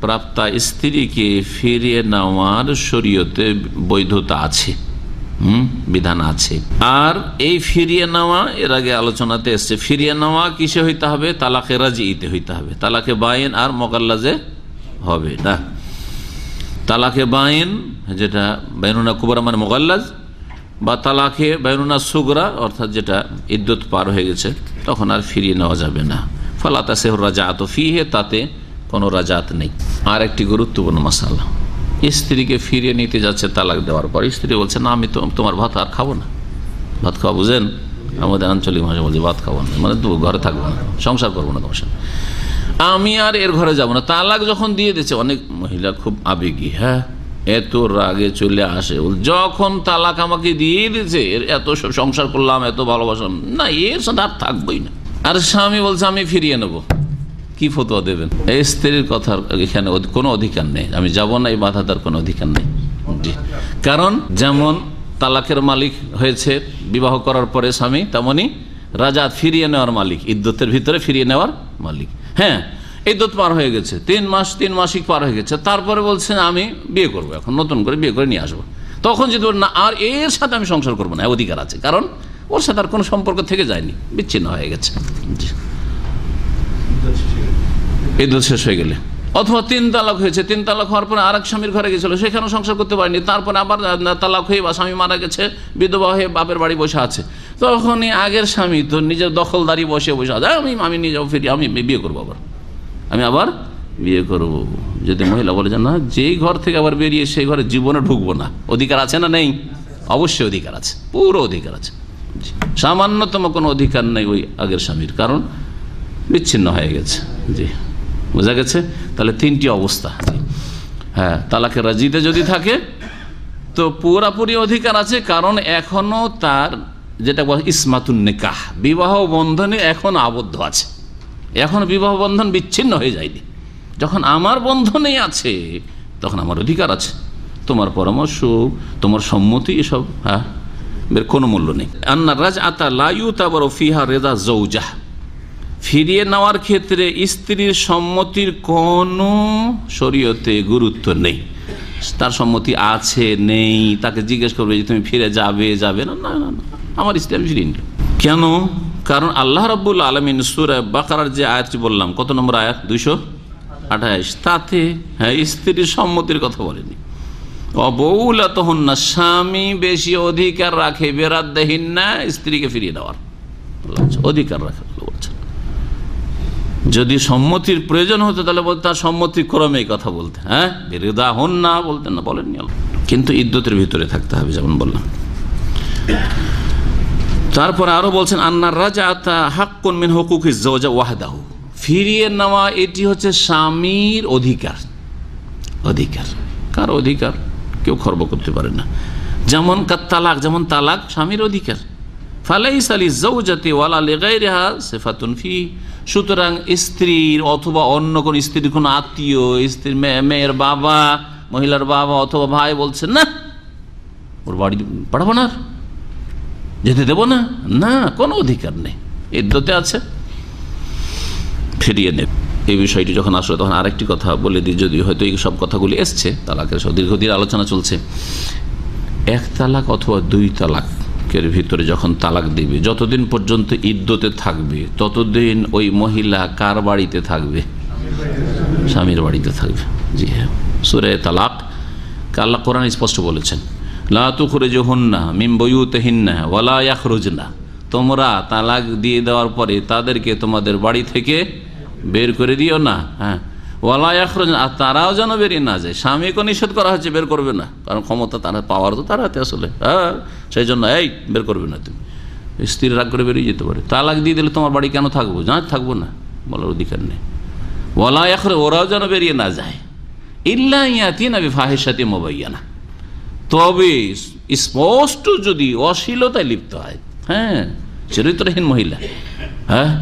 প্রাপ্তা স্ত্রীকে ফিরিয়ে নেওয়ার শরীয়তে বৈধতা আছে, হুম, বিধান আছে। আর এই ফিরিয়ে নেওয়া, এর আগে আলোচনাতে এসছে, ফিরিয়ে নেওয়া কিসে হইতে হবে? তালাকে রাজিতে হইতে হবে। তালাকে বাইন আর মোকাল্লাজে হবে, না? তালাকে বাইন, যেটা বেনুনা কুবরা মানে মোকাল্লাজ বা তালাকে বেনুনা সুগরা, অর্থাৎ যেটা ইদ্যুৎ পার হয়ে গেছে, তখন আর ফিরিয়ে নেওয়া যাবে না। ফলাতা সেহ রাজাত ফিহে, তাতে কোনো রাজাত নেই। আর একটি গুরুত্বপূর্ণ মশালা স্ত্রীকে ফিরিয়ে নিতে যাচ্ছে তালাক দেওয়ার পর, স্ত্রী বলছে, না, আমি তো তোমার ভাত আর খাব না। ভাত খাওয়া বুঝেন? আমাদের আঞ্চলিক ভাষা বলছে, ভাত খাব না। মানে ঘরে থাকব না, সংসার করব না তোমার সাথে। আমি আর এর ঘরে যাব না। তালাক যখন দিয়ে দিচ্ছে অনেক মহিলা খুব আবেগী হ্যাঁ? এত রাগে চলে আসে। যখন তালাক আমাকে দিয়ে দিয়েছে এত সংসার করলাম, এত ভালোবাসলাম, না, এর সাথে আর থাকবোই না। আর স্বামী বলছে, আমি ফিরিয়ে নেব। কি ফতোয়া দেবেন? এই স্ত্রীর কথার এখানে কোনো অধিকার নেই। আমি যাব না, এই বাধা তার কোনো অধিকার নেই। কারণ, যেমন তালাকের মালিক হয়েছে, বিবাহ করার পরে স্বামী তেমনই রাজা ফিরিয়ে নেওয়ার মালিক, ইদ্যতের ভিতরে ফিরিয়ে নেওয়ার মালিক। হ্যাঁ ইদ্যত পার হয়ে গেছে। তিন মাস, তিন মাসিক পার হয়ে গেছে। তারপরে বলছেন আমি বিয়ে করব এখন, নতুন করে বিয়ে করে নিয়ে আসব। তখন যদি না, আর এর সাথে আমি সংসার করব না অধিকার আছে। কারণ ওর সাথে আর কোনো সম্পর্ক থেকে যায়নি, বিচ্ছিন্ন হয়ে গেছে। ইদ্যুৎ শেষ হয়ে গেলে। অথবা তিন তালাক হয়েছে, তিন তালাক হওয়ার পরে আরেক স্বামীর ঘরে গেছিল, সেখানেও সংসার করতে পারেনি। তারপরে আবার তালাক হয়ে বা স্বামী মারা গেছে, বিধবা হয়ে বাপের বাড়ি বসে আছে। তখনই আগের স্বামী তো নিজের দখলদারি বসে বসে আছে, আমি আমি নিজেও ফিরি, আমি বিয়ে করব আবার। আমি আবার বিয়ে করব। যদি মহিলা বলে যে, না, যেই ঘর থেকে আবার বেরিয়ে সেই ঘরে জীবনে ঢুকবো না। অধিকার আছে না নেই? অবশ্যই অধিকার আছে, পুরো অধিকার আছে। সামান্যতম কোনো অধিকার নেই ওই আগের স্বামীর, কারণ বিচ্ছিন্ন হয়ে গেছে। জি, বোঝা গেছে? তাহলে তিনটি অবস্থা। হ্যাঁ তালাকে রাজিতে যদি থাকে, তো পুরাপুরি অধিকার আছে, কারণ এখনও তার যেটা বলে ইসমাতুন নিকাহ। বিবাহ বন্ধনে এখন আবদ্ধ আছে। এখন বিবাহ বন্ধন বিচ্ছিন্ন হয়ে যায়নি। যখন আমার বন্ধনেই আছে, তখন আমার অধিকার আছে। তোমার পরামর্শ, তোমার সম্মতি এসব হ্যাঁ বের কোনো মূল্য নেই। আন্না রাজ আতা লাইউ তাবার ফিহা রেজা জৌজাহ ফিরিয়ে নেওয়ার ক্ষেত্রে স্ত্রীর সম্মতির কোনো শরীয়তে গুরুত্ব নেই। তার সম্মতি আছে, নেই, তাকে জিজ্ঞেস করবে যে তুমি ফিরে যাবে যাবে না না না। আমার ফিরিয়ে নিলাম কেন? কারণ আল্লাহ রব্বুল আলমিন সুর বাকার যে আয়াতটি বললাম, কত নম্বর আয়াত? দুইশো আঠাইশ। তাতে হ্যাঁ স্ত্রীর সম্মতির কথা বলেনি। অবৌলা তখন না, স্বামী বেশি অধিকার রাখে, বেরাদ্দাহীন না, স্ত্রীকে ফিরিয়ে দেওয়ার। অধিকার রাখে বলছেন। যদি সম্মতির প্রয়োজন হতো, তাহলে বলতে, তার সম্মতি ক্রমে কথা বলতে হ্যাঁ? বেরেদা হন না বলতেন না, বলেননি কিন্তু ইদ্যতের ভিতরে থাকতে হবে, যেমন বললাম। তারপর আরও বলছেন আন্নার রাজা তা হাক্কুন মিন হকুক ওয়াহদাহ। ফিরিয়ে নেওয়া এটি হচ্ছে স্বামীর অধিকার। অধিকার। কার অধিকার? কেউ খর্ব করতে পারে না। যেমন কার তালাক, যেমন তালাক স্বামীর অধিকার। ফালাইস আলী জৌজাতি ওয়ালা লেগাই রেহা সেফাতুন ফি। সুতরাং স্ত্রীর অথবা অন্য কোন স্ত্রীর কোন আত্মীয়, স্ত্রীর মেয়ের বাবা, মহিলার বাবা অথবা ভাই বলছেন না, ওর বাড়ি পাঠাবো না যেতে দেব না? না, কোনো অধিকার নেই। ইদ্যতে আছে। ফিরিয়ে নেব এই বিষয়টি যখন আসলে, তখন আরেকটি কথা বলে দিই। যদি হয়তো এই সব কথাগুলি এসছে, তালাকের সব দীর্ঘদিন আলোচনা চলছে। এক তালাক অথবা দুই তালাকের ভিতরে যখন তালাক দিবে, যতদিন পর্যন্ত ইদ্যতে থাকবে, ততদিন ওই মহিলা কার বাড়িতে থাকবে? স্বামীর বাড়িতে থাকবে। জি হ্যাঁ। সুরে তালাক আল্লাহ কোরআন স্পষ্ট বলেছেন। লাতুখরে জহন্না মিম্বয়ুতহিন্না ওয়ালা ইয়াখরুজনা। তোমরা তালাক দিয়ে দেওয়ার পরে তাদেরকে তোমাদের বাড়ি থেকে বের করে দিও না হ্যাঁ। ওয়ালা ইয়াখরুজ আর তারাও যেন বেরিয়ে না যায়। স্বামীকে নিষেধ করা হচ্ছে বের করবে না। কারণ ক্ষমতা তারা পাওয়ার তো তার আসলে হ্যাঁ। সেই জন্য এই, বের করবে না তুমি। স্ত্রী রাগ করে বেরিয়ে যেতে পারে। তালাক দিয়ে দিলে তোমার বাড়ি কেন থাকব? না থাকব না, বলার অধিকার নেই। ওয়ালা ইয়াখরে ওরাও যেন বেরিয়ে না যায়। ইল্লা ইয়াতি না ফাহেসাতি মোবাইয়ানা। তবে স্পষ্ট যদি অশ্লীলতায় লিপ্ত হয় হ্যাঁ চরিত্রহীন মহিলা হ্যাঁ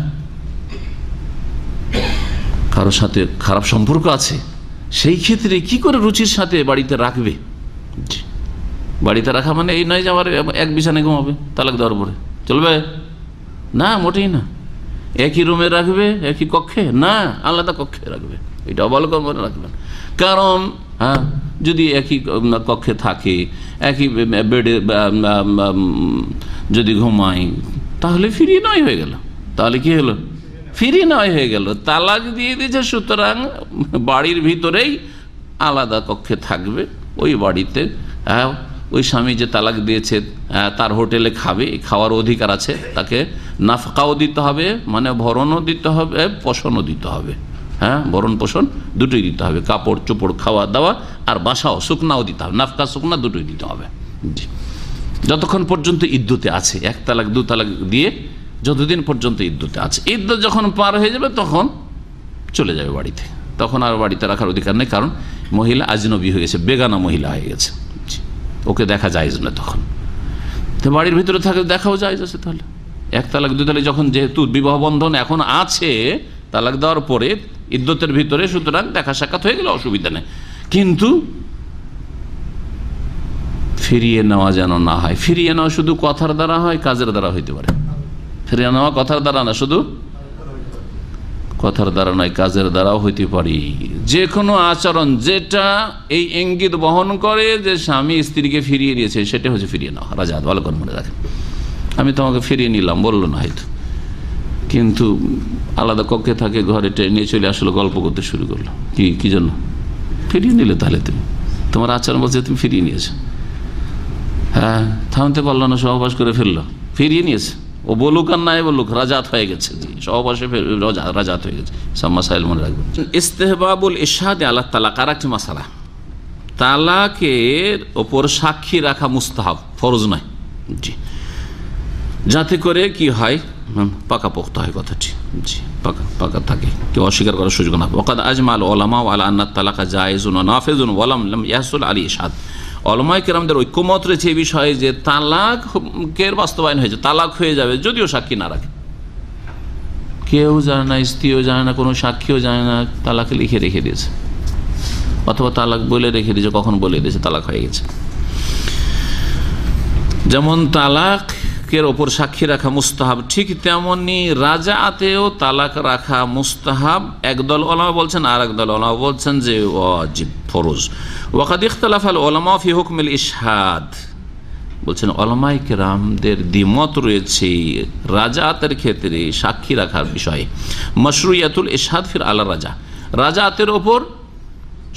কারোর সাথে খারাপ সম্পর্ক আছে, সেই ক্ষেত্রে কি করে রুচির সাথে বাড়িতে রাখবে? বাড়িতে রাখা মানে এই নয় যে আমার এক বিছানে ঘুমাবে, তালাক দেওয়ার পরে চলবে? না, মোটেই না। একই রুমে রাখবে, একই কক্ষে? না, আলাদা কক্ষে রাখবে। এটা অবলকন রাখবেন। কারণ হ্যাঁ যদি একই কক্ষে থাকে, একই বেডে যদি ঘুমাই, তাহলে ফিরিয়ে নয় হয়ে গেল। তাহলে কি হলো? ফিরিয়ে নয় হয়ে গেল। তালাক দিয়ে দিয়েছে, সুতরাং বাড়ির ভিতরেই আলাদা কক্ষে থাকবে। ওই বাড়িতে হ্যাঁ ওই স্বামী যে তালাক দিয়েছে তার হোটেলে খাবে, খাওয়ার অধিকার আছে, তাকে নাফকাও দিতে হবে মানে ভরণও দিতে হবে, পোষণও দিতে হবে। হ্যাঁ ভরণ পোষণ দুটোই দিতে হবে। কাপড়, চোপড়, খাওয়া দাওয়া আর বাসাও, শুকনাও দিতে হবে। নাফকা, শুকনা দুটোই দিতে হবে। জি। যতক্ষণ পর্যন্ত ইদ্যুতে আছে, এক তালাক, দু তালাক দিয়ে যতদিন পর্যন্ত ইদ্যুতে আছে। ইদ্যুৎ যখন পার হয়ে যাবে, তখন চলে যাবে বাড়িতে। তখন আর বাড়িতে রাখার অধিকার নেই, কারণ মহিলা আজনবী হয়ে গেছে, বেগানা মহিলা হয়ে গেছে। ওকে দেখা যায় না তখন। তো বাড়ির ভিতরে থাকে দেখাও যায় আছে তাহলে। এক তালাক, দু তালাক, যখন যেহেতু বিবাহ বন্ধন এখন আছে, তালাক দেওয়ার পরে ইদ্যতের ভিতরে সুতরাং দেখা সাক্ষাৎ হয়ে গেলে অসুবিধা নেই। কিন্তু ফিরিয়ে নেওয়া যেন না হয়। ফিরিয়ে নেওয়া শুধু কথার দ্বারা হয়, কাজের দ্বারা হইতে পারে। ফিরিয়ে নেওয়া কথার দ্বারা না, শুধু কথার দ্বারা নয়, কাজের দ্বারাও হইতে পারি। যে কোনো আচরণ যেটা এই ইঙ্গিত বহন করে যে স্বামী স্ত্রীকে ফিরিয়ে দিয়েছে সেটা হচ্ছে ফিরিয়ে নেওয়া। রাজা ভালো করে মনে রাখেন। আমি তোমাকে ফিরিয়ে নিলাম, বলল না হয়তো। কিন্তু আলাদা কক্ষে থাকে, ঘরে নিয়ে চলে আসলো, গল্প করতে শুরু করল। কি কি জন্য? ফিরিয়ে নিলে তাহলে তুমি। তোমার আচরণ বলছে তুমি ফিরিয়ে নিয়েছো। হ্যাঁ থামতে পারল না, সহবাস করে ফেলল। ফিরিয়ে নিয়েছে। ও বলুক আর নাই বলুক, রাজাত হয়ে গেছে। সহবাসে রাজাত হয়ে গেছে। সব মাসাইল মনে রাখবেন ইস্তেহবাবুল ইশাদ আল্লাহ তালাক আর একটি মাসালা। তালাকের ওপর সাক্ষী রাখা মুস্তাহাব, ফরজ নয়। জি। যাতে করে কি হয় পাকাপোক্ত হয় কথাটি। জি, পাকা পাকা থাকে। কেউ অস্বীকার করার সুযোগ না। ওকাদ আজমাল ওলামা আলা আন্না তালাকা জায়েজুন নাফেজুন ওলাম ইয়াসুল আলী ইসাদ অলমাই কেরামদের ঐক্যমত রয়েছে এই বিষয়ে যে তালাকের বাস্তবায়ন হয়েছে, তালাক হয়ে যাবে, যদিও সাক্ষী না রাখে। কেউ জানে না, স্ত্রীও জানে না, কোনো সাক্ষীও জানে না, তালাকে লিখে রেখে দিয়েছে। অথবা তালাক বলে রেখে দিয়েছে, কখন বলে দিয়েছে, তালাক হয়ে গেছে। যেমন তালাকের ওপর সাক্ষী রাখা মুস্তাহাব। ঠিক তেমনি রাজা আতেও তালাক রাখা মুস্তাহাব। একদল ওলামা বলছেন আর একদল ওলামা বলছেন যে ওয়াজিব, ফরজ। ওয়াকাদ ইখতালাফ আল ওলামা ফি হুকমিল ইশহাদ। বলছেন অলমাই কেরামদের দ্বিমত রয়েছে রাজাতের ক্ষেত্রে সাক্ষী রাখার বিষয়ে। মশরুয়াতুল এসাদ ফির আল্লাহ রাজা। রাজাতের ওপর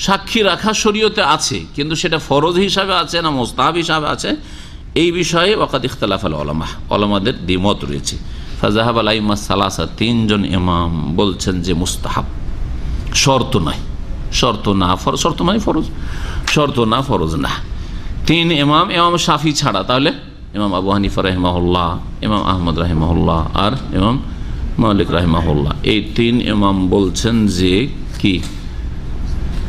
সাক্ষী রাখা শরীয়তে আছে, কিন্তু সেটা ফরজ হিসাবে আছে না মোস্তাহাব হিসাবে আছে। এই বিষয়ে ওকাত ইখতলাফ আল অলমা অলমাদের দ্বিমত রয়েছে। ফাজাহাব আলাইমা সালাসা, তিনজন ইমাম বলছেন যে মুস্তাহাব। শর্ত নয় শর্ত না শর্ত নয় ফরজ। শর্ত না ফরজ না। তিন ইমাম ইমাম শাফি ছাড়া, তাহলে ইমাম আবু হানিফা রাহিমাহুল্লাহ, ইমাম আহমদ রাহিমাহুল্লাহ আর ইমাম মালিক রাহিমাহুল্লাহ। এই তিন ইমাম বলছেন যে কি?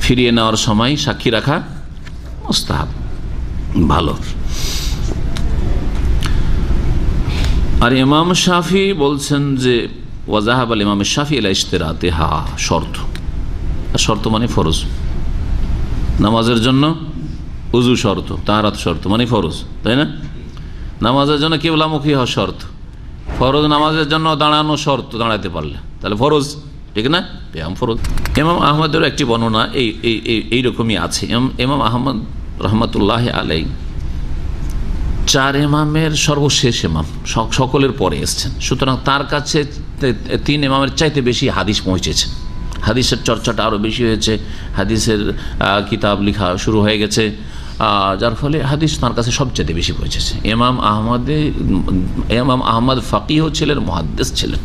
ফিরিয়ে নেওয়ার সময় সাক্ষী রাখা মোস্তাহাব। ভালো। আর ইমাম শাফি বলছেন যে, ওয়াজাহাব আল ইমাম শাফি এলা ইশতেরাতে হা শর্ত শর্ত মানে ফরজ। নামাজের জন্য উজু শর্ত, তাহারাত শর্ত মানে ফরজ, তাই না? নামাজের জন্য কেবলামুখী হওয়া শর্ত। ফরজ নামাজের জন্য দাঁড়ানো শর্ত দাঁড়াতে পারলে। তাহলে ফরজ, ঠিক না? ব্যায়াম ফরজ। এমাম আহমদেরও একটি বর্ণনা এই এইরকমই আছে। এম এমাম আহমদ রহমতুল্লাহ আলাই চার এমামের সর্বশেষ এমাম সকলের পরে এসছেন। সুতরাং তার কাছে তিন এমামের চাইতে বেশি হাদিস পৌঁছেছেন হাদিসের চর্চাটা আরও বেশি হয়েছে, হাদিসের কিতাব লেখা শুরু হয়ে গেছে যার ফলে হাদিস তার কাছে সবচেয়ে বেশি পৌঁছেছে। এমাম আহমদে এমাম আহমদ ফাকিও ছিলেন মহাদ্দেশ ছিলেন।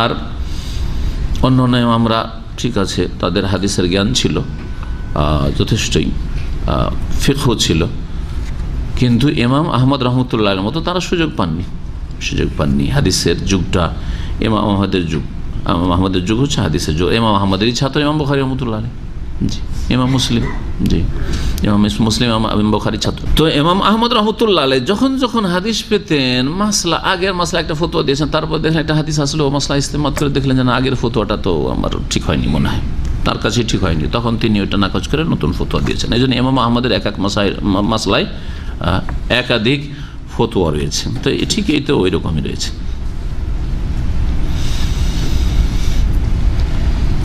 আর অন্য অন্য আমরা ঠিক আছে, তাদের হাদিসের জ্ঞান ছিল যথেষ্টই ফেকও ছিল। কিন্তু এমাম আহমদ রহমতুল্লাহ মতো তারা সুযোগ পাননি। সুযোগ পাননি। হাদিসের যুগটা এমাম আহমদের যুগ। আহমদের যুগ হচ্ছে হাদিসের যুগ। এমাম আহমদেরই ছাত্র, ইমাম বখারি রহমতুল্লাহ জি। ইমাম মুসলিম। জি। ইমাম মুসলিম, ইমাম বখারি ছাত্র। তো ইমাম আহমদ রহমতুল্লাহ আলী যখন যখন হাদিস পেতেন, মাসলা, আগের মাসলা একটা ফতোয়া দিয়েছেন, তারপর দেখলেন একটা হাদিস আসলে, ও মাসলা ইস্তেমাত করে দেখলেন যে না, আগের ফতোয়াটা তো আমার ঠিক হয়নি মনে হয়। তার কাছে ঠিক হয়নি। তখন তিনি ওইটা নাকচ করে নতুন ফতোয়া দিয়েছেন। এই জন্য ইমাম আহমদের এক এক মাসাই মাসলায় একাধিক ফতোয়া রয়েছে। তো ঠিক এই তো ওই রকমই রয়েছে।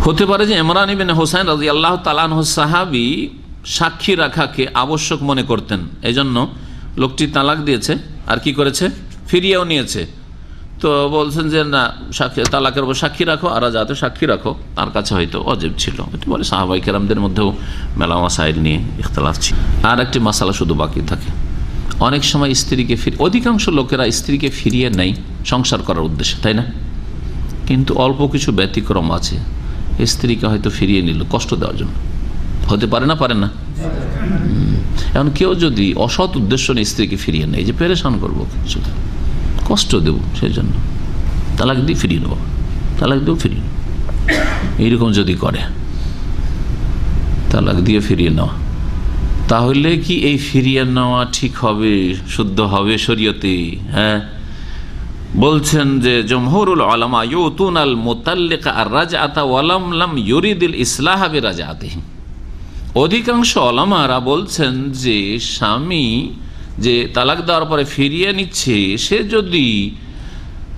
হতে পারে যে ইমরান ইবিন হোসেন রাজি আল্লাহ তালান সাহাবি সাক্ষী রাখাকে আবশ্যক মনে করতেন। এই জন্য লোকটি তালাক দিয়েছে। আর কি করেছে? ফিরিয়েও নিয়েছে। তো বলছেন যে, না, সাক্ষী, তালাকের উপর সাক্ষী রাখো, আর যাতে সাক্ষী রাখো। তার কাছে হয়তো অজেব ছিল। হতে পারে সাহাবাই কেরামদের মধ্যেও মেলা মাসাইল নিয়ে ইখতলাফ ছিল। আর একটি মশালা শুধু বাকি থাকে। অনেক সময় স্ত্রীকে ফিরে, অধিকাংশ লোকেরা স্ত্রীকে ফিরিয়ে নেয় সংসার করার উদ্দেশ্যে, তাই না? কিন্তু অল্প কিছু ব্যতিক্রম আছে। স্ত্রীকে হয়তো ফিরিয়ে নিল কষ্ট দেওয়ার জন্য। হতে পারে না পারে না? এখন কেউ যদি অসৎ উদ্দেশ্য নিয়ে স্ত্রীকে ফিরিয়ে নেয় যে পেরেশান করব কিছু, কষ্ট দেব সেই জন্য। তালাক দিয়ে ফিরিয়ে নেব। তালাক দিয়েও ফিরিয়ে নেব। এইরকম যদি করে, তালাক দিয়ে ফিরিয়ে নেওয়া। তাহলে কি এই ফিরিয়ে নেওয়া ঠিক হবে, শুদ্ধ হবে শরীয়তে? হ্যাঁ? বলছেন যে জমহরুল আলমা ইউতুন আল মোতাল্লিকা আর রাজা আতা ওয়ালাম ইউরিদিল ইসলাহাবে রাজা আতে অধিকাংশ আলামারা বলছেন যে স্বামী যে তালাক দেওয়ার পরে ফিরিয়ে নিচ্ছে, সে যদি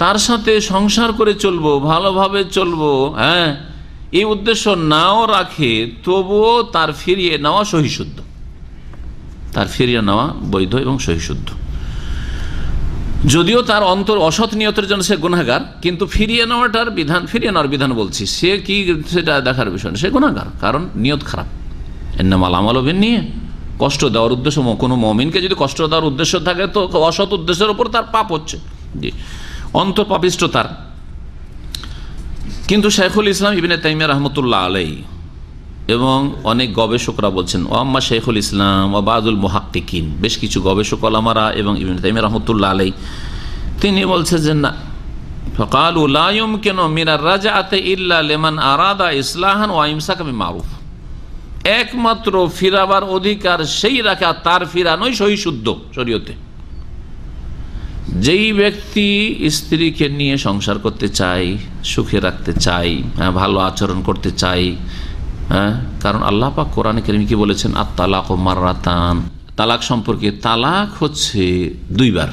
তার সাথে সংসার করে চলবো, ভালোভাবে চলবো হ্যাঁ এই উদ্দেশ্য নাও রাখে, তবুও তার ফিরিয়ে নেওয়া সহিশুদ্ধ। তার ফিরিয়ে নেওয়া বৈধ এবং সহিশুদ্ধ। যদিও তার অন্তর অসৎ নিয়তের জন্য সে গুণাগার কিন্তু ফিরিয়ে নেওয়াটার বিধান, ফিরিয়ে নেওয়ার বিধান বলছি, সে কি সেটা দেখার বিষয় সে গুণাগার কারণ নিয়ত খারাপ। এন্নামাল আমল নিয়ে কষ্ট দেওয়ার উদ্দেশ্য কোনো মমিনকে যদি কষ্ট দেওয়ার উদ্দেশ্য থাকে, তো অসৎ উদ্দেশ্যের ওপর তার পাপ হচ্ছে। জি। অন্তর পাপিষ্ট তার। কিন্তু শেখুল ইসলাম ইবিনে তাইমিয়া রহমতুল্লাহ আলাই এবং অনেক গবেষকরা বলছেন ওয়াম্মা শেখুল ইসলাম ও বাদুল মোহাক্কিন বেশ কিছু গবেষক আলামারা এবং ইবিন তাইমিয়া রহমতুল্লাহ আলাই তিনি বলছে যে, না, ফকাল উলায়ম কেন মিনার রাজা আতে ইল্লা লেমান আরাদা ইসলাহান ও আইমসাকামি মারুফ। একমাত্র ফিরাবার অধিকার সেই রাখা তার ফিরানোই সহি শুদ্ধ শরীয়তে। যেই ব্যক্তি স্ত্রীকে নিয়ে সংসার করতে চাই সুখে রাখতে চাই ভালো আচরণ করতে চাই হ্যাঁ? কারণ আল্লাহ পাক কোরআনে কেরিম কি বলেছেন? আর তালাক ও মারাতান তালাক সম্পর্কে তালাক হচ্ছে দুইবার।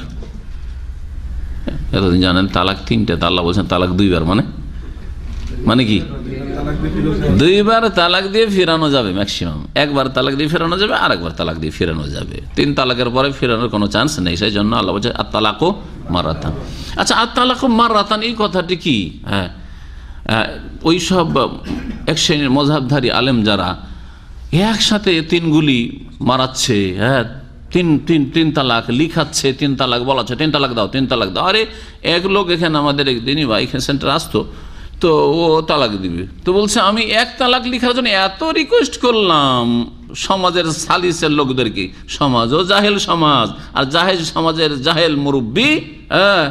এতদিন জানেন তালাক তিনটা আল্লাহ বলছেন তালাক দুইবার মানে? মানে কি? দুইবার তালাক দিয়ে ফেরানো যাবে ম্যাক্সিমাম। একবার তালাক দিয়ে ফেরানো যাবে আর একবার তালাক দিয়ে ফেরানো যাবে। তিন তালাকের পরে ফেরানোর কোনো চান্স নেই, সেই জন্য আল্লাহ বলছে আর তালাকও মারাতান আচ্ছা আর তালাকও মারাতান এই কথাটি কি? হ্যাঁ। ওই সব এক শ্রেণির মজাবধারী আলেম যারা একসাথে তিনগুলি মারাচ্ছে হ্যাঁ তিন তিন তিন তালাক লিখাচ্ছে, তিন তালাক বলাচ্ছে, তিন তালাক দাও, তিন তালাক দাও। আরে, এক লোক এখানে আমাদের একদিনই বা এখানে সেন্টার আসতো, তো ও তালাক দিবে। তো বলছে, আমি এক তালাক লিখার জন্য এত রিকোয়েস্ট করলাম সমাজের সালিসের লোকদেরকে। সমাজ ও জাহেল সমাজ, আর জাহেজ সমাজের জাহেল মুরব্বী হ্যাঁ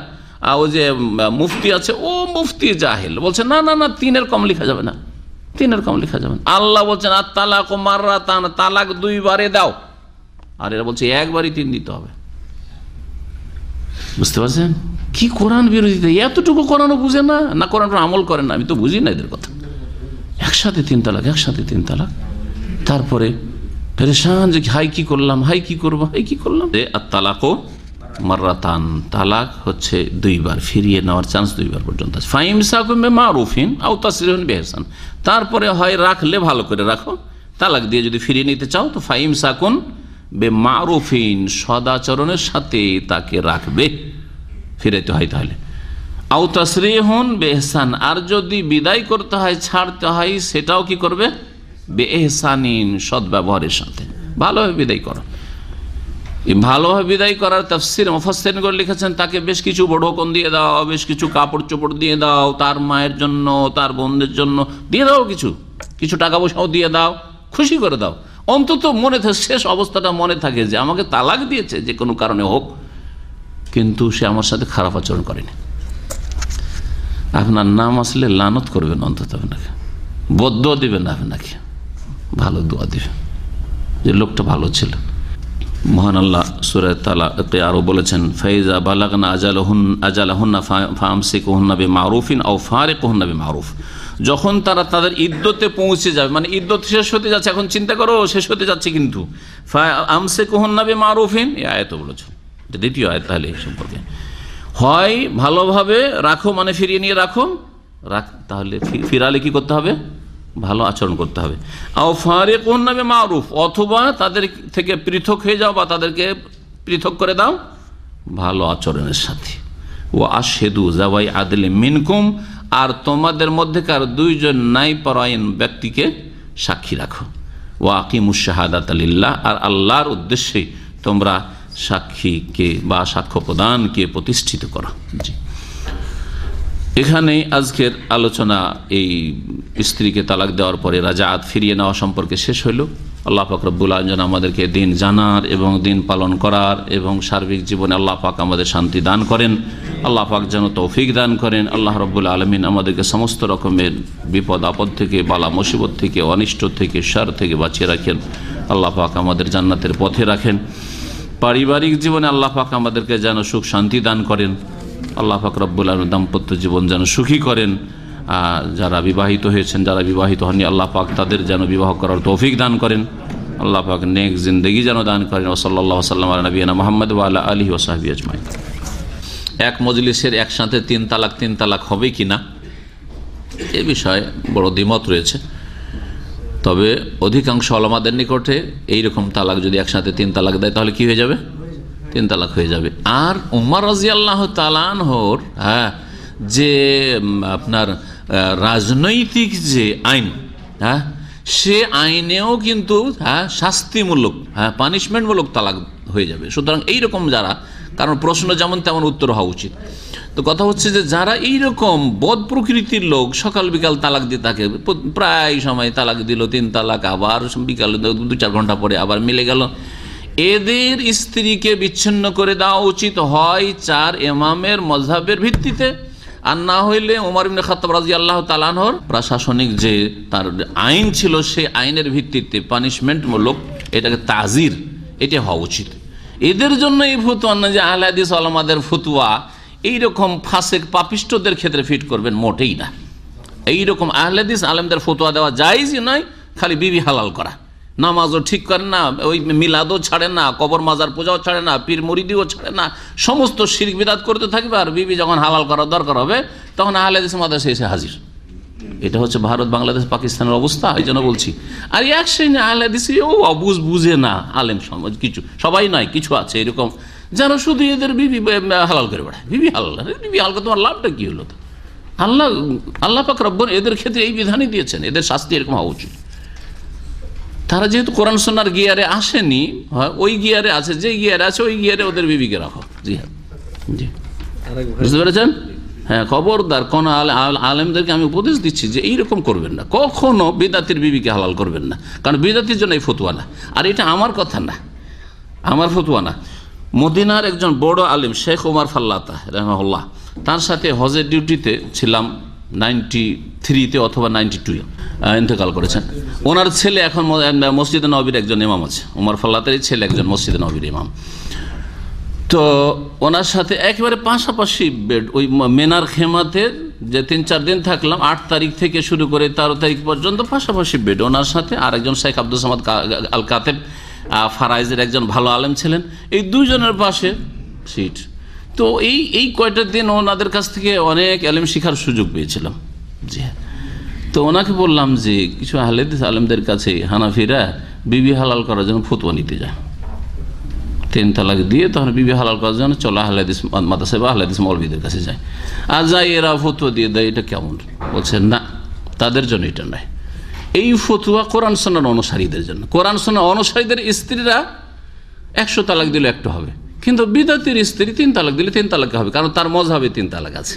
আর ও যে মুফতি আছে, ও মুফতি জাহেল। বলছে, না না না, তিনের কম লিখা যাবে না। তিনের কম লিখা যাবে না। আল্লাহ বলছেন, আর তালাক ও মাররা তালাক দুইবারে দাও। আর এরা বলছে, একবারই তিন দিতে হবে। বুঝতে পারছেন? কি কোরআন বিরোধিতা? এতটুকু কোরআনও বুঝে না? না, কোরআন আমল করে না? আমি তো বুঝি না এদের কথা। একসাথে তিন তালাক, একসাথে তিন তালাক। তারপরে, পেরেশান যে, হাই, কি করলাম? হাই, কি করব? হাই, কি করলাম? আর তালাকও মার্রাতান তালাক হচ্ছে দুইবার, ফিরিয়ে নেওয়ার চান্স দুইবার পর্যন্ত আছে। ফাইম সাকুমে মারুফিন আও তাসরিহন বেহসান। তারপরে হয় রাখলে ভালো করে রাখো। তালাক দিয়ে যদি ফিরিয়ে নিতে চাও, তো ফাইম সাকুন বে মারুফিন সদাচরণের সাথে তাকে রাখবে। ফিরাইতে হয় তাহলে। আও তাসরিহন বেহসান, আর যদি বিদায় করতে হয়, ছাড়তে হয়, সেটাও কি করবে? বেহসানিন সদ্ব্যবহারের সাথে। ভালোভাবে বিদায় করো। ভালোভাবে বিদায় করার তফসির করে লিখেছেন, তাকে বেশ কিছু বড়কন দিয়ে দাও, বেশ কিছু কাপড় চোপড় দিয়ে দাও, তার মায়ের জন্য, তার বোনদের জন্য, দিয়ে দাও কিছু। কিছু টাকা পয়সাও দিয়ে দাও, খুশি করে দাও। অন্তত মনে থাকে, শেষ অবস্থাটা মনে থাকে যে আমাকে তালাক দিয়েছে, যে কোনো কারণে হোক। কিন্তু সে আমার সাথে খারাপ আচরণ করেনি। আপনার নাম আসলে লানত করবেন অন্তত আপনাকে। বদ্ধ দিবেন আপনাকে। ভালো দোয়া দিবেন। যে লোকটা ভালো ছিল। মহান আল্লাহ সুরায় তালাকে আরও বলেছেন, ফাইজা বালাগনা আজাল আজাল হুন্না ফামসিক হুন্না বে মারুফিন ও ফারেক হুন্না বে মারুফ যখন তারা তাদের ইদ্যতে পৌঁছে যাবে মানে ইদ্যত শেষ হতে যাচ্ছে, এখন চিন্তা করো, শেষ হতে যাচ্ছে কিন্তু। আমসে হুন্না বে মারুফিন এ আয়ত বলেছেন দ্বিতীয় আয়ত তাহলে এই সম্পর্কে। হয়, ভালোভাবে রাখো মানে ফিরিয়ে নিয়ে রাখো। রাখ, তাহলে ফিরালে কি করতে হবে? ভালো আচরণ করতে হবে। আও ফারে কোন নামে মারুফ অথবা তাদের থেকে পৃথক হয়ে যাও বা তাদেরকে পৃথক করে দাও ভালো আচরণের সাথে। ও আশেদু জাওয়াই আদলে মিনকুম, আর তোমাদের মধ্যেকার দুইজন নাই পরায়ণ ব্যক্তিকে সাক্ষী রাখো। ও আকিমুশাহাদাত আলিল্লাহ আর আল্লাহর উদ্দেশ্যে তোমরা সাক্ষীকে বা সাক্ষ্য প্রদানকে প্রতিষ্ঠিত করো। জি। এখানে আজকের আলোচনা এই স্ত্রীকে তালাক দেওয়ার পরে রাজা রাজাত ফিরিয়ে নেওয়া সম্পর্কে শেষ হইল। আল্লাহ পাক রব্বুল আমাদেরকে দিন জানার এবং দিন পালন করার এবং সার্বিক জীবনে আল্লাহ পাক আমাদের শান্তি দান করেন। আল্লাহ পাক যেন তৌফিক দান করেন। আল্লাহ রব্বুল আলমিন আমাদেরকে সমস্ত রকমের বিপদ, আপদ থেকে, বালা, মুসিবত থেকে, অনিষ্ট থেকে, সার থেকে বাঁচিয়ে রাখেন। আল্লাহ পাক আমাদের জান্নাতের পথে রাখেন। পারিবারিক জীবনে আল্লাহ পাক আমাদেরকে যেন সুখ শান্তি দান করেন। আল্লাহ পাক রব্বুল আলম দাম্পত্য জীবন যেন সুখী করেন। যারা বিবাহিত হয়েছেন, যারা বিবাহিত হননি, আল্লাহ পাক তাদের যেন বিবাহ করার তৌফিক দান করেন। আল্লাহ পাক নেক জিন্দগি যেন দান করেন। ওসল্লা সাল্লাম নবীনা মোহাম্মদ ওয়াল আলী ওসাহাবি আজমাই এক মজলিসের একসাথে তিন তালাক তিন তালাক হবে কি না, এ বিষয়ে বড় দ্বিমত রয়েছে। তবে অধিকাংশ আলমাদের নিকটে এইরকম তালাক যদি একসাথে তিন তালাক দেয়, তাহলে কি হয়ে যাবে? তিন তালাক হয়ে যাবে। আর উমার রাজি আল্লাহ তালানহর হ্যাঁ যে আপনার রাজনৈতিক যে আইন হ্যাঁ সে আইনেও কিন্তু হ্যাঁ শাস্তিমূলক হ্যাঁ পানিশমেন্টমূলক তালাক হয়ে যাবে। সুতরাং এইরকম যারা, কারণ প্রশ্ন যেমন তেমন উত্তর হওয়া উচিত। তো কথা হচ্ছে যে, যারা এইরকম বদ প্রকৃতির লোক, সকাল বিকাল তালাক দিয়ে থাকে প্রায় সময় তালাক দিল তিন তালাক আবার বিকাল দু, চার ঘণ্টা পরে আবার মিলে গেল। এদের স্ত্রীকে বিচ্ছিন্ন করে দেওয়া উচিত হয় চার এমামের মজাবের ভিত্তিতে। আর না হইলে উমর ইবনে খাত্তাব রাজি আল্লাহ তালানহর প্রশাসনিক যে তার আইন ছিল সে আইনের ভিত্তিতে পানিশমেন্টমূলক এটাকে তাজির, এটা হওয়া উচিত। এদের জন্য এই ফতুয়া না যে আহলাদিস আলমাদের ফতুয়া, এইরকম ফাঁসেক পাপিষ্টদের ক্ষেত্রে ফিট করবেন মোটেই না। এইরকম আহলাদিস আলমদের ফতুয়া দেওয়া যাইজই নয়, খালি বিবি হালাল করা। নামাজও ঠিক করেন না, ওই মিলাদও ছাড়ে না, কবর মাজার পূজাও ছাড়ে না, পীর মুরিদিও ছাড়ে না, সমস্ত শির বিদাত করতে থাকবে আর বিবি যখন হালাল করার দরকার হবে, তখন আহলাদিস মাদাসে এসে হাজির। এটা হচ্ছে ভারত, বাংলাদেশ, পাকিস্তানের অবস্থা, এই জন্য বলছি। আর এক শ্রেণি আহলাদিস ও অবুজ বুঝে না, আলেম সমাজ, কিছু, সবাই নয়, কিছু আছে এরকম যারা শুধু এদের বিবি হালাল করে বেড়ায়। বিবি হালাল বিবি হালাল করে তোমার লাভটা কি হলো আল্লাহ আল্লাহ পাক রব্বন এদের ক্ষেত্রে এই বিধানই দিয়েছেন, এদের শাস্তি এরকম হওয়া উচিত। তারা যেহেতু কোরআন সোনার গিয়ারে আসেনি ওই গিয়ারে আছে, যে গিয়ারে আছে, ওই গিয়ারে ওদের বিবিকে রাখো। জি হ্যাঁ বুঝতে পেরেছেন? হ্যাঁ খবরদার, কোন আলে- আলেমদেরকে আমি উপদেশ দিচ্ছি যে এইরকম করবেন না। কখনো বিদাতির বিবিকে হালাল করবেন না। কারণ বিদাতির জন্য এই ফতুয়া না। আর এটা আমার কথা না। আমার ফতুয়া না। মদিনার একজন বড় আলিম, শেখ ওমর ফাল্লাতা রহমাল্লাহ তার সাথে হজের ডিউটিতে ছিলাম। নাইনটি থ্রিতে অথবা নাইনটি টু ইন্তেকাল করেছেন। ওনার ছেলে এখন মসজিদে নবীর একজন ইমাম আছে। ওমর ফাল্লাতের ছেলে একজন মসজিদে নবীর ইমাম। তো ওনার সাথে একেবারে পাশাপাশি বেড, ওই মেনার খেমাতে যে তিন চার দিন থাকলাম, আট তারিখ থেকে শুরু করে তেরো তারিখ পর্যন্ত পাশাপাশি বেড। ওনার সাথে আর একজন শেখ আব্দুল সামাদ আল কাতেব ফারাইজের একজন ভালো আলেম ছিলেন। এই দুজনের পাশে সিট। তো এই এই কয়টা দিন ওনাদের কাছ থেকে অনেক আলেম শিখার সুযোগ পেয়েছিলাম। জি। তো ওনাকে বললাম যে, কিছু আহলেদিস আলেমদের কাছে হানাফিরা বিবি হালাল করার জন্য ফতুয়া নিতে যায় তিন তালাক দিয়ে তখন বিবি হালাল করার জন্য চলো আহলাদিস মাদাসে বা আহলাদিস মৌলবীদের কাছে যায়। আর যাই এরা ফতুয়া দিয়ে দেয়, এটা কেমন? বলছেন না, তাদের জন্য এটা নয়। এই ফতুয়া কোরআন সোনার অনুসারীদের জন্য। কোরআন সোনার অনুসারীদের স্ত্রীরা একশো তালাক দিলে একটু হবে। কিন্তু বিদাতির স্ত্রী তিন তালাক দিলে তিন তালাক হবে, কারণ তার মজাবে তিন তালাক আছে?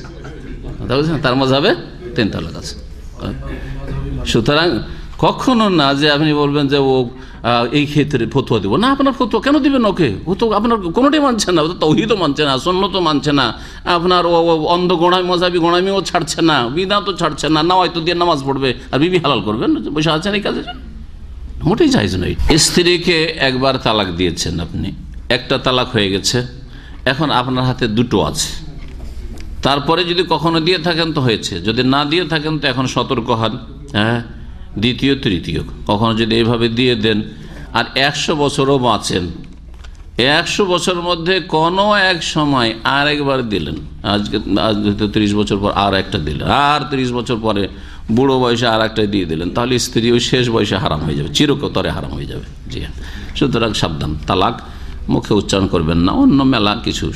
তার মজাবে তিন তালাক আছে। সুতরাং কখনো না যে আপনি বলবেন যে ও এই ক্ষেত্রে ফতুয়া দিব। না, আপনার ফতুয়া কেন দিবেন ওকে? ও তো আপনার কোনোটাই মানছে না, ও তো তৌহিদও মানছে না সন্ন্যতও মানছে না। আপনার ও অন্ধ গোড়ামি, মজাবি গোড়ামিও ছাড়ছে না বিদাতও ছাড়ছে না না হয়তো দিয়ে নামাজ পড়বে, আর বিবি হালাল করবেন, বসে আছেন এই জন্য? মোটেই চাইজ নয়। স্ত্রীকে একবার তালাক দিয়েছেন আপনি। একটা তালাক হয়ে গেছে। এখন আপনার হাতে দুটো আছে। তারপরে যদি কখনো দিয়ে থাকেন তো হয়েছে। যদি না দিয়ে থাকেন তো এখন সতর্ক হন। হ্যাঁ? দ্বিতীয়, তৃতীয়। কখনো যদি এইভাবে দিয়ে দেন, আর একশো বছরও বাঁচেন। একশো বছর মধ্যে কোনো এক সময় আর একবার দিলেন। আজকে, আজ ত্রিশ বছর পর আর একটা দিলেন। আর ত্রিশ বছর পরে বুড়ো বয়সে আর একটা দিয়ে দিলেন। তাহলে স্ত্রী ওই শেষ বয়সে হারাম হয়ে যাবে। চিরকতরে হারাম হয়ে যাবে। জি হ্যাঁ। সুতরাং সাবধান। তালাক মুখে উচ্চারণ করবেন না অন্য মেলা কিছু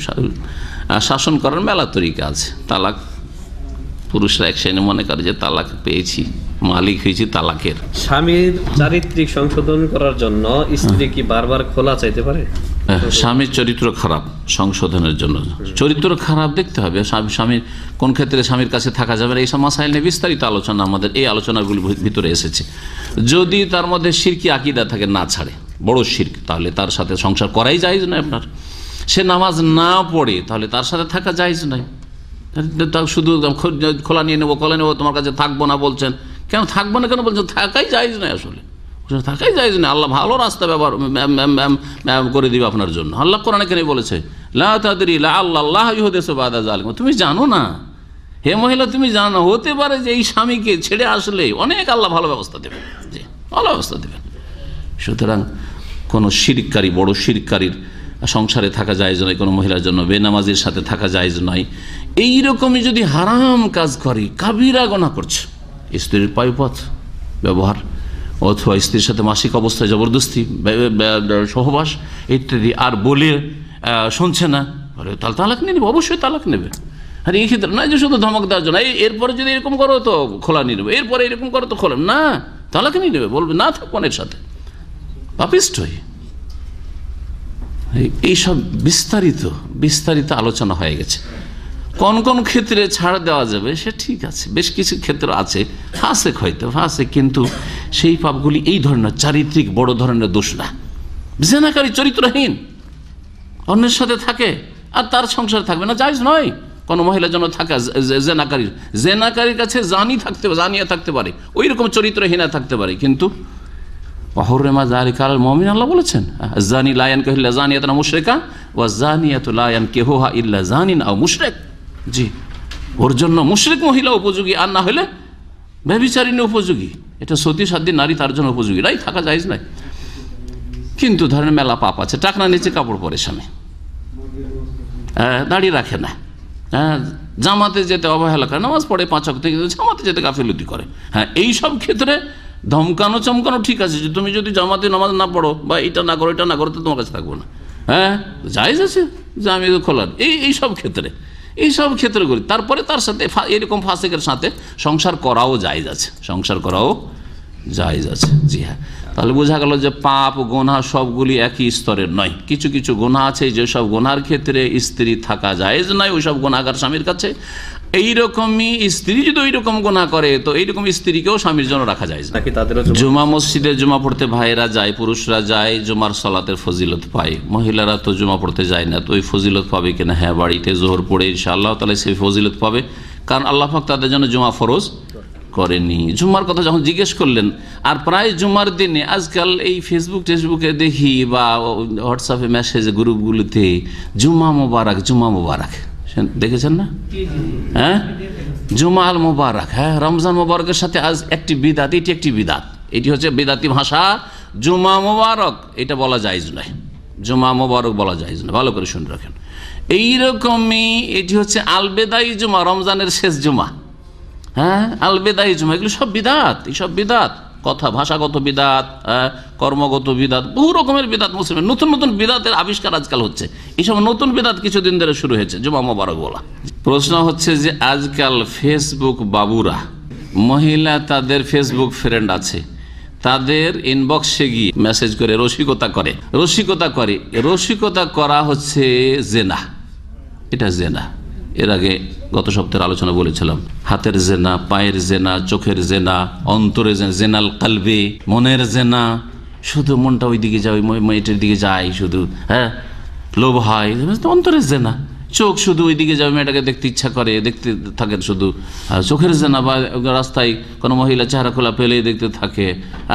শাসন করার মেলা তরিকা আছে। তালাক পুরুষরা এক শ্রেণি মনে করে যে তালাক পেয়েছি মালিক হয়েছি তালাকের। স্বামীর চারিত্রিক সংশোধন করার জন্য স্ত্রী কি বারবার খোলা চাইতে পারে? স্বামীর চরিত্র খারাপ সংশোধনের জন্য। চরিত্র খারাপ দেখতে হবে। স্বামী- স্বামীর কোন ক্ষেত্রে স্বামীর কাছে থাকা যাবে না এইসব মাসাইল নিয়ে বিস্তারিত আলোচনা আমাদের এই আলোচনাগুলি ভিতরে এসেছে। যদি তার মধ্যে সিরকি আকিদা থাকে না ছাড়ে। বড় শির্ক, তাহলে তার সাথে সংসার করাই যায় না আপনার। সে নামাজ না পড়ে, তাহলে তার সাথে থাকা যায় নাই শুধু খোলা নিয়ে নেব খোলা নেব, তোমার কাছে থাকব না বলছেন। কেন থাকব না কেন বলছেন? থাকাই যায় না আসলে। থাকাই যায় না আল্লাহ ভালো রাস্তা ব্যবহার করে দিবে আপনার জন্য। আল্লাহ কোরআনে কেন বলেছে আল্লাহ তুমি জানো না। হে মহিলা, তুমি জানো, হতে পারে যে এই স্বামীকে ছেড়ে আসলে অনেক আল্লাহ ভালো ব্যবস্থা দেবে জি, ভালো ব্যবস্থা দেবেন। সুতরাং কোনো শিরকারী, বড় শিরকারীর সংসারে থাকা যায় নয়, কোনো মহিলার জন্য, বেনামাজির সাথে থাকা যায় নয়। এইরকমই যদি হারাম কাজ করে, কাবিরা গণা করছে। স্ত্রীর পায়ুপথ, ব্যবহার, অথবা স্ত্রীর সাথে মাসিক অবস্থায় জবরদস্তি সহবাস, ইত্যাদি, আর বলে শুনছে না তাহলে তালাক নিয়ে নেবে, অবশ্যই তালাক নেবে। আর, এই ক্ষেত্রে না যে শুধু ধমক দেওয়ার জন্য, এই- এরপরে যদি এরকম করো তো খোলা নিয়ে নেবে, এরপরে এরকম করো তো খোলা, না, তালাক নিয়ে নেবে, বলবে, না থাকব সাথে। পাপিষ্ট এইসব বিস্তারিত বিস্তারিত আলোচনা হয়ে গেছে। কোন কোন ক্ষেত্রে ছাড় দেওয়া যাবে, সে ঠিক আছে। বেশ কিছু ক্ষেত্র আছে, ফাঁসেক হয়তো ফাঁসে কিন্তু সেই পাপগুলি এই ধরনের চারিত্রিক, বড় ধরনের দোষ না। জেনাকারী চরিত্রহীন, অন্যের সাথে থাকে, আর তার সংসার থাকবে না যাইজ নয়। কোনো মহিলার জন্য থাকা জেনাকারীর জেনাকারীর কাছে জানি থাকতে জানিয়ে থাকতে পারে ওই রকম চরিত্রহীনা থাকতে পারে, কিন্তু অহরেমা জারি কাল মমিন আল্লাহ বলেছেন জানি লায়ান কহিল্লা জানিয়াত না মুশরেকা ও জানিয়াত লায়ান কেহা ইল্লা জানিন আও মুশরেক। জি। ওর জন্য মুশরেক মহিলা উপযোগী আর না হলে ব্যবিচারিণী উপযোগী। এটা সতী সাধ্যী নারী তার জন্য উপযোগী নাই থাকা যায় নাই। কিন্তু ধরেন মেলা পাপ আছে টাকনা নিচে কাপড় পরে স্বামী। আহ, দাড়ি রাখে না। হ্যাঁ জামাতে যেতে অবহেলা করে নামাজ পড়ে পাঁচ অক্ট থেকে জামাতে যেতে গাফিলতি করে। হ্যাঁ এই সব ক্ষেত্রে ধমকানো চমকানো ঠিক আছে, যে তুমি যদি জামাতে নামাজ না পড়ো, বা এটা না করো, এটা না করো, তো তোমার কাছে থাকব না। হ্যাঁ? জায়জ আছে তো খোলার এই এই সব ক্ষেত্রে, এই সব ক্ষেত্রে করি। তারপরে তার সাথে এরকম ফাঁসেকের সাথে সংসার করাও জায়জ আছে। সংসার করাও জায়জ আছে। জি হ্যাঁ। তাহলে বোঝা গেল যে পাপ গোনা সবগুলি একই স্তরের নয়। কিছু কিছু গোনা আছে যেসব গোনার ক্ষেত্রে স্ত্রী থাকা জায়েজ নয় ওইসব গোনাগার স্বামীর কাছে। এইরকমই স্ত্রী যদি ওই রকম গোনা করে তো এইরকম স্ত্রীকেও স্বামীর জন্য রাখা যায় নাকি তাদের জুমা- জুমা মসজিদে জুমা পড়তে ভাইয়েরা যায় পুরুষরা যায় জুমার সলাতের ফজিলত পায়। মহিলারা তো জুমা পড়তে যায় না তো ওই ফজিলত পাবে কিনা? হ্যাঁ বাড়িতে জোহর পড়ে ইনশাআল্লাহ তাহলে সেই ফজিলত পাবে। কারণ আল্লাহ পাক তাদের জন্য জুমা ফরজ। করেনি। জুম্মার কথা যখন জিজ্ঞেস করলেন, আর প্রায় জুম্মার দিনে আজকাল এই ফেসবুক টেসবুকে দেখি বা হোয়াটসঅ্যাপে মেসেজ গ্রুপগুলোতে, জুম্মা মোবারক জুম্মা মোবারক। দেখেছেন না? হ্যাঁ? জুমা আল মোবারক হ্যাঁ? রমজান মোবারকের সাথে আজ একটি বিদাত, এটি একটি বিদাত। এটি হচ্ছে বেদাতি ভাষা জুমা মোবারক। এটা বলা যায়জ নয়। জুমা মোবারক বলা যায়জ নয়। ভালো করে শুনে রাখেন। এইরকমই এটি হচ্ছে আলবেদাই জুমা রমজানের শেষ জুমা হ্যাঁ? আলবেদাই জুমা এগুলো সব বিদাত এইসব বিদাত। কথা, ভাষাগত বিদাত কর্মগত বিদাত, বহু রকমের বিদাত মুসলিমের। নতুন নতুন বিদাতের আবিষ্কার আজকাল হচ্ছে। এইসব নতুন বিদাত কিছুদিন ধরে শুরু হয়েছে, জুমা মোবারক বলা। প্রশ্ন হচ্ছে যে আজকাল ফেসবুক বাবুরা, মহিলা তাদের ফেসবুক ফ্রেন্ড আছে, তাদের ইনবক্সে গিয়ে মেসেজ করে, রসিকতা করে। রসিকতা করে, রসিকতা করা হচ্ছে জেনা। এটা জেনা। এর আগে গত সপ্তাহের আলোচনা বলেছিলাম। হাতের জেনা, পায়ের জেনা, চোখের জেনা অন্তরে জেনাল কালবে, মনের জেনা, শুধু মনটা ওই দিকে যায়, ওই মেয়েটির দিকে যায় শুধু হ্যাঁ? লোভ হয়, অন্তরের জেনা। চোখ শুধু ওই দিকে যাবে, মেয়েটাকে দেখতে ইচ্ছা করে, দেখতে থাকেন শুধু। চোখের জেনা বা রাস্তায় কোনো মহিলা চেহারা খোলা পেলেই দেখতে থাকে।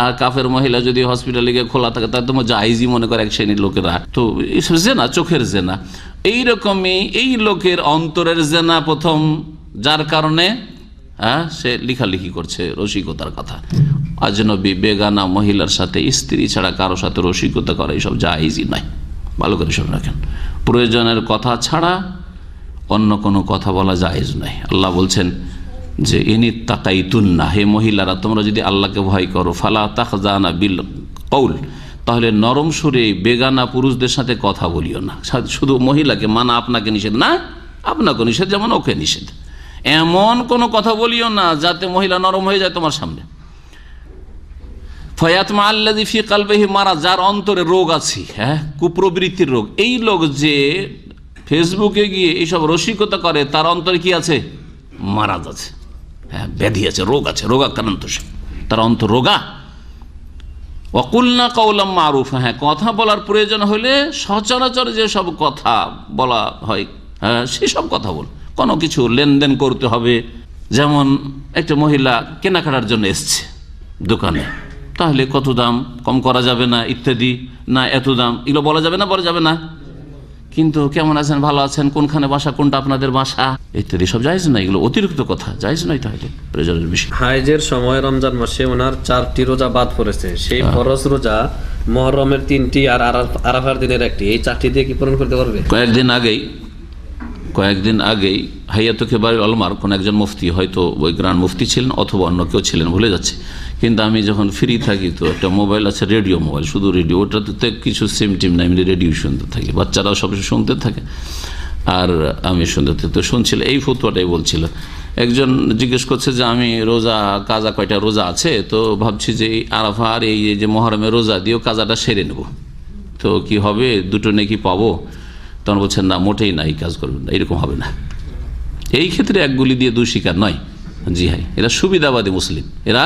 আর কাফের মহিলা যদি হসপিটালে গিয়ে খোলা থাকে, তার তো জাইজি মনে করে এক শ্রেণির লোকেরা। তো এইসব জেনা, চোখের জেনা। এইরকমই এই লোকের অন্তরের জেনা প্রথম, যার কারণে হ্যাঁ সে লিখালিখি করছে, রসিকতার কথা। আজনবী, বেগানা মহিলার সাথে স্ত্রী ছাড়া কারও সাথে রসিকতা করা, এইসব জাইজই নয়। ভালো করে শুনে রাখেন। প্রয়োজনের কথা ছাড়া অন্য কোনো কথা বলা জায়েজ নয়। আল্লাহ বলছেন যে, ইনি তাকাই তুন্না হে মহিলারা, তোমরা যদি আল্লাহকে ভয় করো, ফালা তাকজানা বিল কৌল তাহলে নরম সুরে বেগানা পুরুষদের সাথে কথা বলিও না। শুধু মহিলাকে, মানা আপনাকে নিষেধ না, আপনাকে নিষেধ যেমন ওকে নিষেধ। এমন কোনো কথা বলিও না যাতে মহিলা নরম হয়ে যায় তোমার সামনে। ফয়াতমা আল্লাদি ফি কালবেহি মারা যার অন্তরে রোগ আছে হ্যাঁ কুপ্রবৃত্তির রোগ। এই লোক যে ফেসবুকে গিয়ে এইসব রসিকতা করে, তার অন্তরে কি আছে? মারাজ আছে। হ্যাঁ ব্যাধি আছে, রোগ আছে, রোগাক্রান্ত সে। তার অন্তর রোগা। অকুলনা কৌলাম মারুফ হ্যাঁ কথা বলার প্রয়োজন হলে সচরাচর যেসব কথা বলা হয় হ্যাঁ সেসব কথা বল। কোনো কিছু লেনদেন করতে হবে। যেমন একটা মহিলা কেনাকাটার জন্য এসছে দোকানে। তাহলে কত দাম? কম করা যাবে না ইত্যাদি। না এত দাম। এগুলো বলা যাবে না বলা যাবে না। কিন্তু কেমন আছেন ভালো আছেন? কোনখানে বাসা কোনটা আপনাদের বাসা? ইত্যাদি সব যাইজ না এগুলো অতিরিক্ত কথা। যাইজ নয় তাহলে প্রয়োজনের বিষয়। হাইজের সময় রমজান মাসে ওনার চারটি রোজা বাদ পড়েছে। সেই ফরজ রোজা মহরমের তিনটি আর আরাফার দিনের একটি। এই চারটি দিয়ে কি পূরণ করতে পারবে? কয়েকদিন আগেই কয়েকদিন আগেই হাইয়াতুকে বাড়ির অলমার কোন একজন মুফতি হয়তো ওই গ্রান্ড মুফতি ছিলেন অথবা অন্য কেউ ছিলেন ভুলে যাচ্ছে। কিন্তু আমি যখন ফ্রি থাকি তো একটা মোবাইল আছে রেডিও মোবাইল শুধু রেডিও ওটাতে তো কিছু সিম টিম না এমনি রেডিও শুনতে থাকি, বাচ্চারাও সব শুনতে থাকে। আর আমি শুনতে। তো শুনছিল, এই ফতুয়াটাই বলছিল। একজন জিজ্ঞেস করছে যে, আমি রোজা, কাজা কয়টা রোজা আছে? তো ভাবছি যে, এই আর এই যে মহরমের রোজা দিয়েও কাজাটা সেরে নেব। তো কি হবে? দুটো নাকি পাবো? তখন বলছেন না, মোটেই না, এই কাজ করবেন না, এরকম হবে না। এই ক্ষেত্রে এক গুলি দিয়ে দুই শিকার নয়। জি হাই এরা সুবিধাবাদী মুসলিম। এরা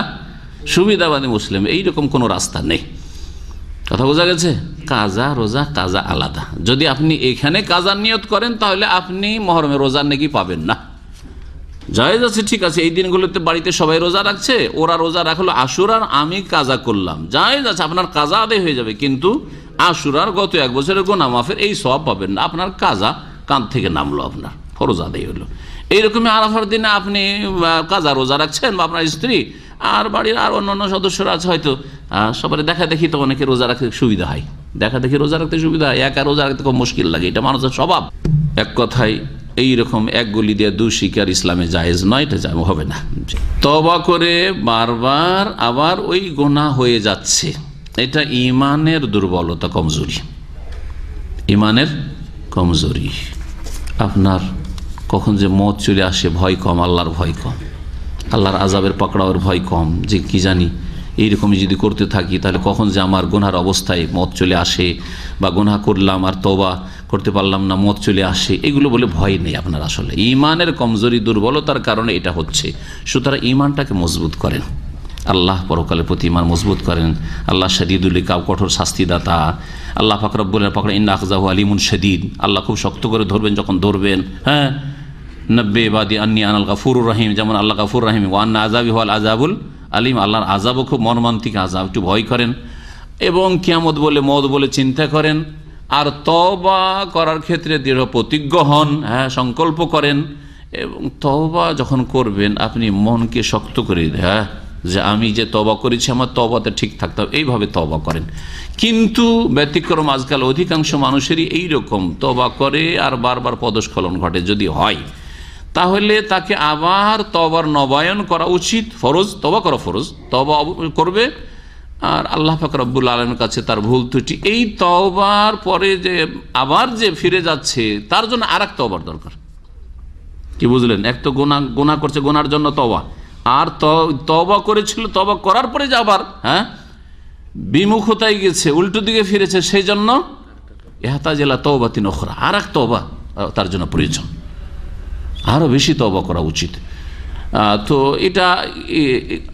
সুবিধাবাদী মুসলিম, এইরকম কোনো রাস্তা নেই। কথা বোঝা গেছে? কাজা রোজা, কাজা আলাদা। যদি আপনি এখানে কাজার নিয়ত করেন, তাহলে আপনি মহরমে রোজার নাকি পাবেন না। জায়েজ আছে, ঠিক আছে, এই দিনগুলোতে বাড়িতে সবাই রোজা রাখছে, ওরা রোজা রাখল, আশুরার আমি কাজা করলাম। জায়েজ আছে, আপনার কাজা আদায় হয়ে যাবে, কিন্তু আশুরার গত এক বছরের গোনা মাফের এই সব পাবেন না। আপনার কাজা কাঁধ থেকে নামলো আপনার, ফরজ আদায় হলো। এইরকমই আরাফার দিনে আপনি কাজা রোজা রাখছেন বা আপনার স্ত্রী, আর বাড়ির আর অন্যান্য সদস্যরা আছে হয়তো সবাই দেখা দেখি তো অনেকে রোজা রাখতে সুবিধা হয়। দেখা দেখি রোজা রাখতে সুবিধা হয়, একা রোজা রাখতে খুব মুশকিল লাগে, এটা মানুষের স্বভাব। এক কথায়, এইরকম এক গলি দিয়ে দু শিকার ইসলামে জায়েজ নয়, এটা হবে না। তবা করে বারবার আবার ওই গোনা হয়ে যাচ্ছে। এটা ইমানের দুর্বলতা, কমজোরি। ইমানের কমজোরি। আপনার কখন যে মত চলে আসে, ভয় কম, আল্লাহর ভয় কম। আল্লাহর আজাবের পকড়াওয়ার ভয় কম, যে কি জানি, এইরকমই যদি করতে থাকি, তাহলে কখন যে আমার গুনহার অবস্থায় মত চলে আসে, বা গুনহা করলাম আর তবা করতে পারলাম না মত চলে আসে, এগুলো বলে ভয় নেই আপনার আসলে। ইমানের কমজোরি, দুর্বলতার কারণে এটা হচ্ছে। সুতরাং ইমানটাকে মজবুত করেন। আল্লাহ পরকালের প্রতি ইমান মজবুত করেন। আল্লাহ শদীদুল কাব কঠোর শাস্তিদাতা। আল্লাহ ফাকরবুল্লাহ পাকড় ইন্না আখজাহু আলিমুন শদীদ। আল্লাহ খুব শক্ত করে ধরবেন, যখন ধরবেন হ্যাঁ? নব্বে বাদি আন্নি আনাল গাফুর রহিম, যেমন আল্লাহ গাফুর রহিম ওয়ান্না আজাবি হল আজাবুল আলিম, আল্লাহর আজাবও খুব মর্মান্তিক আজাব একটু ভয় করেন। এবং কিয়ামত বলে মদ বলে চিন্তা করেন। আর তবা করার ক্ষেত্রে দৃঢ় প্রতিজ্ঞ হন হ্যাঁ সংকল্প করেন। এবং তবা যখন করবেন, আপনি মনকে শক্ত করে হ্যাঁ যে আমি যে তবা করেছি, আমার তবাতে ঠিক থাকতে হবে। এইভাবে তবা করেন। কিন্তু ব্যতিক্রম আজকাল অধিকাংশ মানুষেরই এই রকম তবা করে আর বারবার পদস্খলন ঘটে। যদি হয় তাহলে তাকে আবার তবার নবায়ন করা উচিত। ফরজ তবা করা ফরজ। তবা করবে। আর আল্লাহ ফাকর রব্বুল আলমের কাছে তার ভুল ত্রুটি। এই তবার পরে যে আবার যে ফিরে যাচ্ছে, তার জন্য আর এক তবার দরকার। কি বুঝলেন? এক তো গোনা গোনা করছে গোনার জন্য তবা আর তবা করেছিল তবা করার পরে যে আবার হ্যাঁ? বিমুখতায় গেছে, উল্টো দিকে ফিরেছে, সেই জন্য এহাতা জেলা তবা তিন আর এক তবা তার জন্য প্রয়োজন। আরও বেশি তবা করা উচিত। তো এটা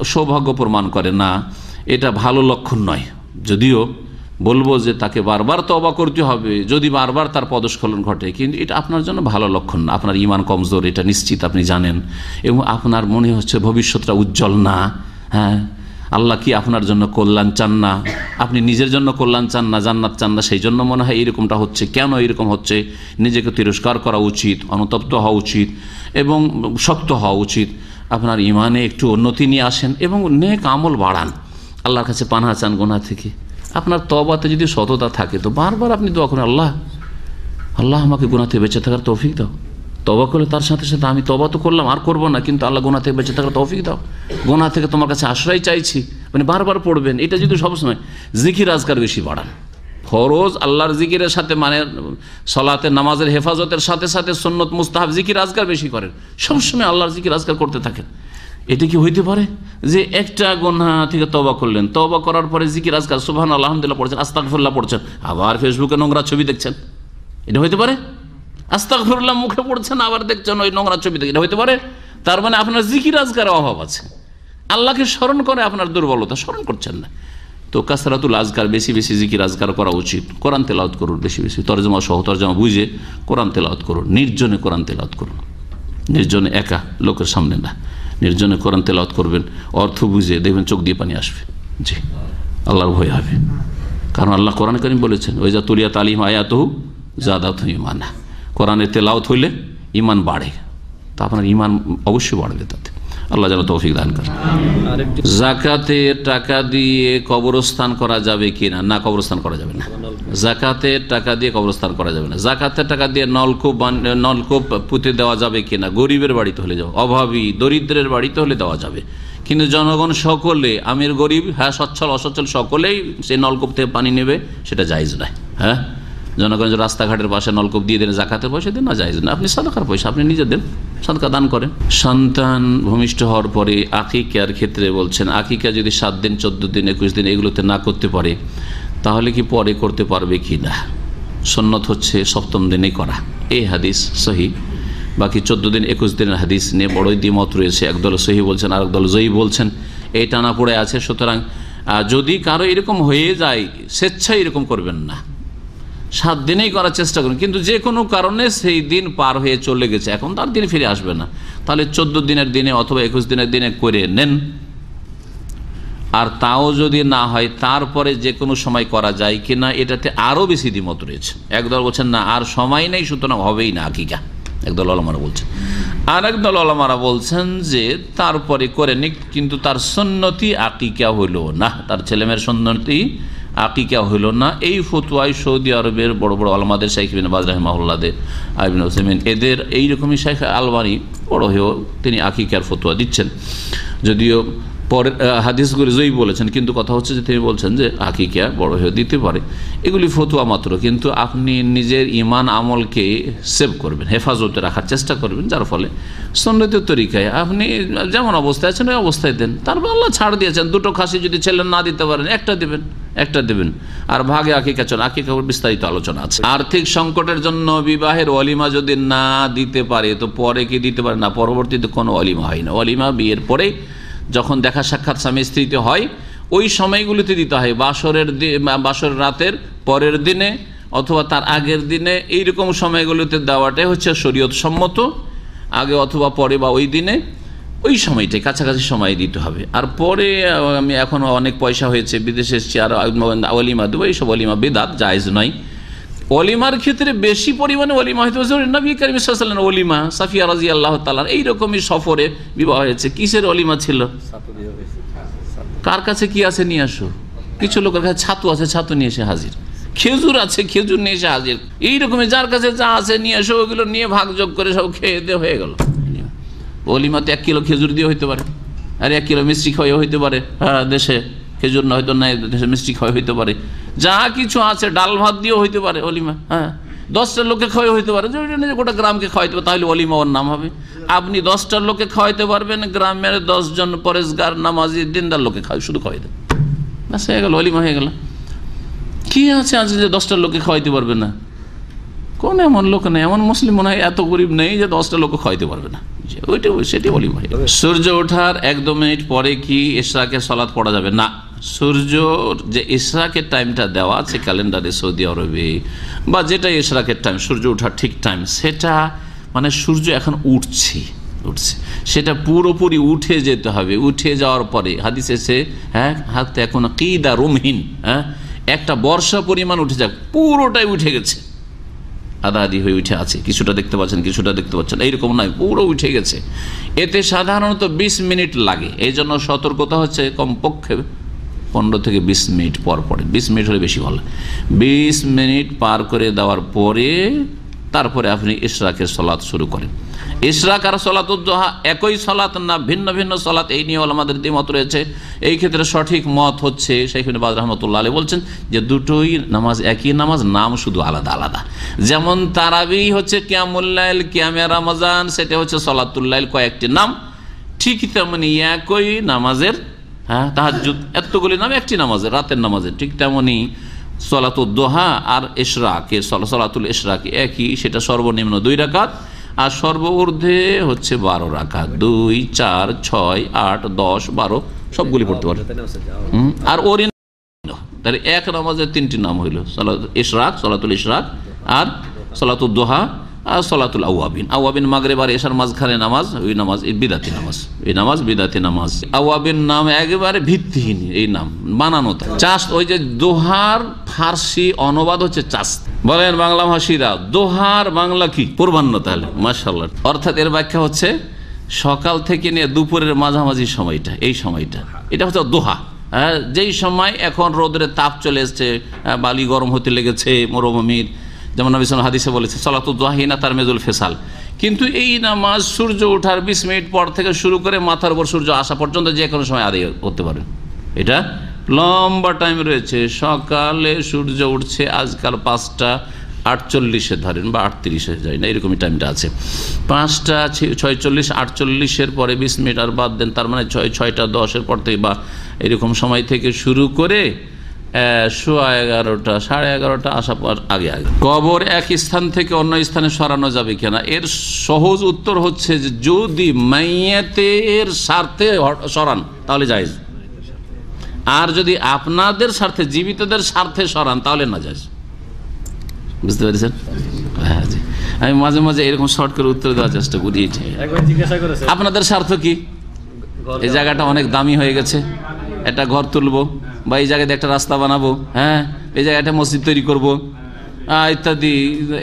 সৌভাগ্য প্রমাণ করে না, এটা ভালো লক্ষণ নয়। যদিও বলব যে তাকে বারবার তবা করতে হবে, যদি বারবার তার পদস্খলন ঘটে, কিন্তু এটা আপনার জন্য ভালো লক্ষণ না। আপনার ইমান কমজোর, এটা নিশ্চিত আপনি জানেন। এবং আপনার মনে হচ্ছে ভবিষ্যৎটা উজ্জ্বল না হ্যাঁ? আল্লাহ কি আপনার জন্য কল্যাণ চান না? আপনি নিজের জন্য কল্যাণ চান না, জান্নাত চান না? সেই জন্য মনে হয় এরকমটা হচ্ছে। কেন এরকম হচ্ছে? নিজেকে তিরস্কার করা উচিত, অনুতপ্ত হওয়া উচিত এবং শক্ত হওয়া উচিত। আপনার ইমানে একটু উন্নতি নিয়ে আসেন এবং নেক আমল বাড়ান। আল্লাহর কাছে পানা চান গোনা থেকে। আপনার তবাতে যদি সততা থাকে তো বারবার আপনি দোয়া করেন, আল্লাহ আল্লাহ আমাকে গুণাতে বেঁচে থাকার তৌফিক দাও। তবা করলে তার সাথে সাথে আমি তবা তো করলাম, আর করব না, কিন্তু আল্লাহ গোনা থেকে বেঁচে থাকার তৌফিক দাও। গোনা থেকে তোমার কাছে আশ্রয় চাইছি মানে বারবার পড়বেন, এটা যদি সবসময়, জিকির আজকার বেশি বাড়ান। ফরোজ আল্লাহর জিকিরের সাথে মানে সলাতে নামাজের হেফাজতের সাথে সাথে সন্নত, মুস্তাহাব জিকির আজকার বেশি করেন। সবসময় আল্লাহর জিকির আজকার করতে থাকেন। এটা কি হইতে পারে? যে একটা গোনা থেকে তবা করলেন তবা করার পরে জিকির আজকাল সুবহান আলহামদুলিল্লাহ পড়ছেন আস্তাকফুল্লাহ পড়ছেন, আবার ফেসবুকে নোংরা ছবি দেখছেন। এটা হইতে পারে? আস্তাকফিরুল্লাহ মুখে পড়ছেন, আবার দেখছেন ওই নোংরা ছবি দেখে হইতে পারে, তার মানে আপনার জিকির আজকার অভাব আছে। আল্লাহকে স্মরণ করে আপনার দুর্বলতা স্মরণ করছেন না। তো কাসরাতুল আজকার বেশি বেশি জিকির আজকার করা উচিত। কোরআন তেলাওত করুন, বেশি বেশি। তর্জমা সহ, তর্জমা বুঝে কোরআন তেলাওত করুন। নির্জনে কোরআন তেলাওত করুন। নির্জনে একা, লোকের সামনে না। নির্জনে কোরআন তেলাওত করবেন, অর্থ বুঝে দেখবেন চোখ দিয়ে পানি আসবে। জি। আল্লাহর ভয় হবে। কারণ আল্লাহ কোরআন করিম বলেছেন ওই যা তুলিয়া তালিম আয়াত জাদাত ইমানা। কোরআনের তেলাওত হইলে ইমান বাড়ে। তা আপনার ইমান অবশ্যই বাড়বে তাতে। আল্লাহ যেন তৌফিক দান করে জাকাতে টাকা দিয়ে কবরস্থান করা যাবে কি না না কবরস্থান করা যাবে না। জাকাতে টাকা দিয়ে কবরস্থান করা যাবে না। জাকাতে টাকা দিয়ে নলকূপ নলকূপ পুঁতে দেওয়া যাবে কি না গরিবের বাড়িতে হলে যাবে। অভাবী দরিদ্রের বাড়িতে হলে দেওয়া যাবে। কিন্তু জনগণ সকলে আমির গরিব হ্যাঁ সচ্ছল অসচ্ছল সকলেই সেই নলকূপ থেকে পানি নেবে সেটা জায়জ নয়। হ্যাঁ? জনগণ রাস্তাঘাটের পাশে নলকূপ দিয়ে দেন, জাকাতের পয়সা দেন, না, জায়জ না। আপনি সাদাকার পয়সা, আপনি নিজে দেন, সাদকা দান করেন। সন্তান ভূমিষ্ঠ হওয়ার পরে আকিকার ক্ষেত্রে বলছেন, আকিকা যদি সাত দিন, চোদ্দ দিন, একুশ দিন এগুলোতে না করতে পারে, তাহলে কি পরে করতে পারবে কি না? সন্ন্যত হচ্ছে সপ্তম দিনে করা। এই হাদিস সহি। বাকি চোদ্দ দিন, একুশ দিনের হাদিস নিয়ে বড়ই দ্বিমত রয়েছে। একদল সহি বলছেন আর একদল জয়ী বলছেন। এই টানা পড়ে আছে, সুতরাং যদি কারও এরকম হয়ে যায়, স্বেচ্ছায় এরকম করবেন না। সাত দিনেই করার চেষ্টা করুন। কিন্তু যে কোনো কারণে সেই দিন পার হয়ে চলে গেছে। এখন তার দিন ফিরে আসবে না। তাহলে চোদ্দ দিনের দিনে অথবা একুশ দিনের দিনে করে নেন। আর তাও যদি না হয়, তারপরে যে কোনো সময় করা যায় কিনা এটাতে আরও বেশি দ্বিমত রয়েছে। একদল বলছেন, না, আর সময় নেই, সুতরাং হবেই না আকিকা একদল আলমারা বলছেন। আর একদল আলমারা বলছেন যে, তারপরে করে নিক, কিন্তু তার সন্নতি আকিকা হইল না। তার ছেলেমেয়ের সন্নতি আকিকা হইল না। এই ফতুয়াই সৌদি আরবের বড় বড় আলমাদের শাইখ বিন বাজ রাহমাহুল্লাদের আইবিন হোসেমিন এদের এইরকমই শাইখ আলবানি বড় হয়েও তিনি আকিকার ফতুয়া দিচ্ছেন। যদিও আহ, হাদিসগুলি জয়ী বলেছেন কিন্তু কথা হচ্ছে যে তিনি বলছেন যে আকিকা বড় হয়ে দিতে পারে। এগুলি ফতুয়া মাত্র কিন্তু আপনি নিজের ইমান আমলকে সেভ করবেন হেফাজতে রাখার চেষ্টা করবেন যার ফলে সন্ন্যতের তরিকায় আপনি যেমন অবস্থায় আছেন ওই অবস্থায় দেন। তারপর আল্লাহ ছাড় দিয়েছেন দুটো খাসি যদি ছেলে না দিতে পারেন একটা দেবেন একটা দেবেন। আর ভাগে আকিকা চন আকিকা বিস্তারিত আলোচনা আছে। আর্থিক সংকটের জন্য বিবাহের অলিমা যদি না দিতে পারে তো পরে কি দিতে পারে? না পরবর্তীতে কোনো অলিমা হয় না। অলিমা বিয়ের পরে যখন দেখা সাক্ষাৎ স্বামী স্ত্রীতে হয়, ওই সময়গুলিতে দিতে হয়। বাসরের বাসরের রাতের পরের দিনে অথবা তার আগের দিনে এইরকম সময়গুলোতে দেওয়াটাই হচ্ছে শরীয়ত সম্মত। আগে অথবা পরে বা ওই দিনে ওই সময়টাই কাছাকাছি সময় দিতে হবে। আর পরে আমি এখন অনেক পয়সা হয়েছে, বিদেশে এসেছি, আর অলিমা দেবো এইসব অলিমা বেদাত, জায়জ নয়। অলিমার ক্ষেত্রে বেশি পরিমাণে অলিমা হচ্ছে নবী করিম সাল্লাম অলিমা সাফিয়া রাজি আল্লাহ তালার এইরকমই সফরে বিবাহ হয়েছে। কিসের অলিমা ছিল? কার কাছে কি আছে নিয়ে আসো। কিছু লোকের কাছে ছাতু আছে, ছাতু নিয়ে এসে হাজির। খেজুর আছে, খেজুর নিয়ে এসে হাজির। এইরকমই যার কাছে যা আছে নিয়ে এসো, ওগুলো নিয়ে ভাগ ভাগযোগ করে সব খেয়ে দিয়ে হয়ে গেল। অলিমাতে এক কিলো খেজুর দিয়ে হইতে পারে। আর এক কিলো মিষ্টি খাওয়াই হইতে পারে হ্যাঁ দেশে। খেজুর না হয়তো নাই মিষ্টি খাওয়াই হইতে পারে। যা কিছু আছে, ডাল ভাত দিয়েও হইতে পারে, অলিমা হ্যাঁ। দশটা লোকে খাওয়াই হইতে পারে গোটা গ্রামকে খাওয়াইতে পারে তাহলে অলিমা ওর নাম হবে। আপনি দশটার লোকে খাওয়াইতে পারবেন, গ্রামের দশজন পরেশগার, নামাজি, দিনদার লোকে খাওয়াই শুধু খাওয়াই দেন ব্যাস, হয়ে গেল, অলিমা হয়ে গেল। কি আছে আজ যে দশটার লোকে খাওয়াইতে পারবে না? কোন এমন লোক নেই, এমন মুসলিম মনে হয় এত গরিব নেই যে দশটা লোক খাওয়াইতে পারবে না। ওইটা ওই- সেটি ভাই সূর্য ওঠার এক দু মিনিট পরে কি ইশরাকের সলাৎ পড়া যাবে? না। সূর্য যে ইশরাকের টাইমটা দেওয়া আছে, ক্যালেন্ডারে সৌদি আরবে, বা যেটা ইশরাকের টাইম সূর্য ওঠার ঠিক টাইম সেটা মানে সূর্য এখন উঠছে উঠছে। সেটা পুরোপুরি উঠে যেতে হবে। উঠে যাওয়ার পরে, হাদিস এসে হ্যাঁ হাতে এখন কিদা রুমহীন হ্যাঁ একটা বর্ষা পরিমাণ উঠে যাক, পুরোটাই উঠে গেছে। আধা আধি হয়ে উঠে আছে। কিছুটা দেখতে পাচ্ছেন, কিছুটা দেখতে পাচ্ছেন এইরকম নয়, পুরো উঠে গেছে। এতে সাধারণত ২০ মিনিট লাগে। এই জন্য সতর্কতা হচ্ছে কমপক্ষে পনেরো থেকে বিশ মিনিট পর পরে। বিশ মিনিট হলে বেশি ভালো। বিশ মিনিট পার করে দেওয়ার পরে তারপরে আপনি ইশরাকের সলাৎ শুরু করেন। ইশরাক আর সলাত উদ্দোহা একই সলাৎ না, ভিন্ন ভিন্ন সলাৎ, এই নিয়ে আমাদের দ্বিমত রয়েছে। এই ক্ষেত্রে সঠিক মত হচ্ছে সেইখানে বাজ রহমতুল্লাহ আলী বলছেন যে দুটোই নামাজ একই নামাজ, নাম শুধু আলাদা আলাদা। যেমন তারাবি হচ্ছে কিয়ামুল্লাইল কিয়ামে রমজান, সেটা হচ্ছে সলাতুল্লাইল কয়েকটি নাম। ঠিক তেমনি একই নামাজের হ্যাঁ তাহাজুদ এতগুলি নাম একটি নামাজের, রাতের নামাজের, ঠিক তেমনি সলাতুদ্দোহা আর এশরাকে সলাতুল এশরাক একই, সেটা সর্বনিম্ন দুই রাকাত আর সর্ব হচ্ছে বারো রাকাত, দুই, চার, ছয়, আট, দশ, বারো, সবগুলি পড়তে পারে। আর ওর তাহলে এক নামাজের তিনটি নাম হইল সলাত ইশরাক, সলাতুল ইশরাক আর সলাতুল দোহা আর সলাতুল আউয়াবিন আউয়াবিন মাগরেব আর এশার মাঝখানে নামাজ ওই নামাজ বিদাতি নামাজ। এই নামাজ বিদাতি নামাজ। আউয়াবিন নাম একেবারে ভিত্তিহীন এই নাম বানানো। চাষ ওই যে দোহার ফার্সি অনুবাদ হচ্ছে চাষ বলেন বাংলা ভাষীরা দোহার বাংলা কি? পূর্বান্ন তাহলে মাসাল্লাহ অর্থাৎ এর ব্যাখ্যা হচ্ছে সকাল থেকে নিয়ে দুপুরের মাঝামাঝি সময়টা এই সময়টা। এটা হচ্ছে দোহা। হ্যাঁ, যেই সময় এখন রোদের তাপ চলে এসছে বালি গরম হতে লেগেছে মরুভূমির যেমন হাদিসে বলেছে সলাতুদ্দাহিনা তার মেজুল ফেসাল। কিন্তু এই নামাজ সূর্য ওঠার বিশ মিনিট পর থেকে শুরু করে মাথার উপর সূর্য আসা পর্যন্ত যে কোনো সময় আদায় করতে পারেন এটা লম্বা টাইম রয়েছে। সকালে সূর্য উঠছে, আজকাল পাঁচটা আটচল্লিশে ধরেন বা আটত্রিশে যায় না, এরকমই টাইমটা আছে। পাঁচটা ছয়চল্লিশ, আটচল্লিশের পরে বিশ মিনিট আর বাদ দেন, তার মানে ছয়, ছয়টা দশের পর থেকে বা এরকম সময় থেকে শুরু করে সোয়া এগারোটা সাড়ে এগারোটা আসা পর আগে আগে। কবর এক স্থান থেকে অন্য স্থানে সরানো যাবে কিনা? এর সহজ উত্তর হচ্ছে যে যদি মাইয়াতের স্বার্থে সরান তাহলে যায় আর যদি আপনাদের স্বার্থে জীবিতদের স্বার্থে সরান তাহলে না যায় বুঝতে পেরেছেন? হ্যাঁ জি। আমি মাঝে মাঝে এরকম শর্ট করে উত্তর দেওয়ার চেষ্টা করি আপনাদের স্বার্থ কি? এই জায়গাটা অনেক দামি হয়ে গেছে। একটা ঘর তুলবো। বা এই জায়গাতে একটা রাস্তা বানাবো হ্যাঁ? এই জায়গায় একটা মসজিদ তৈরি করব। ইত্যাদি।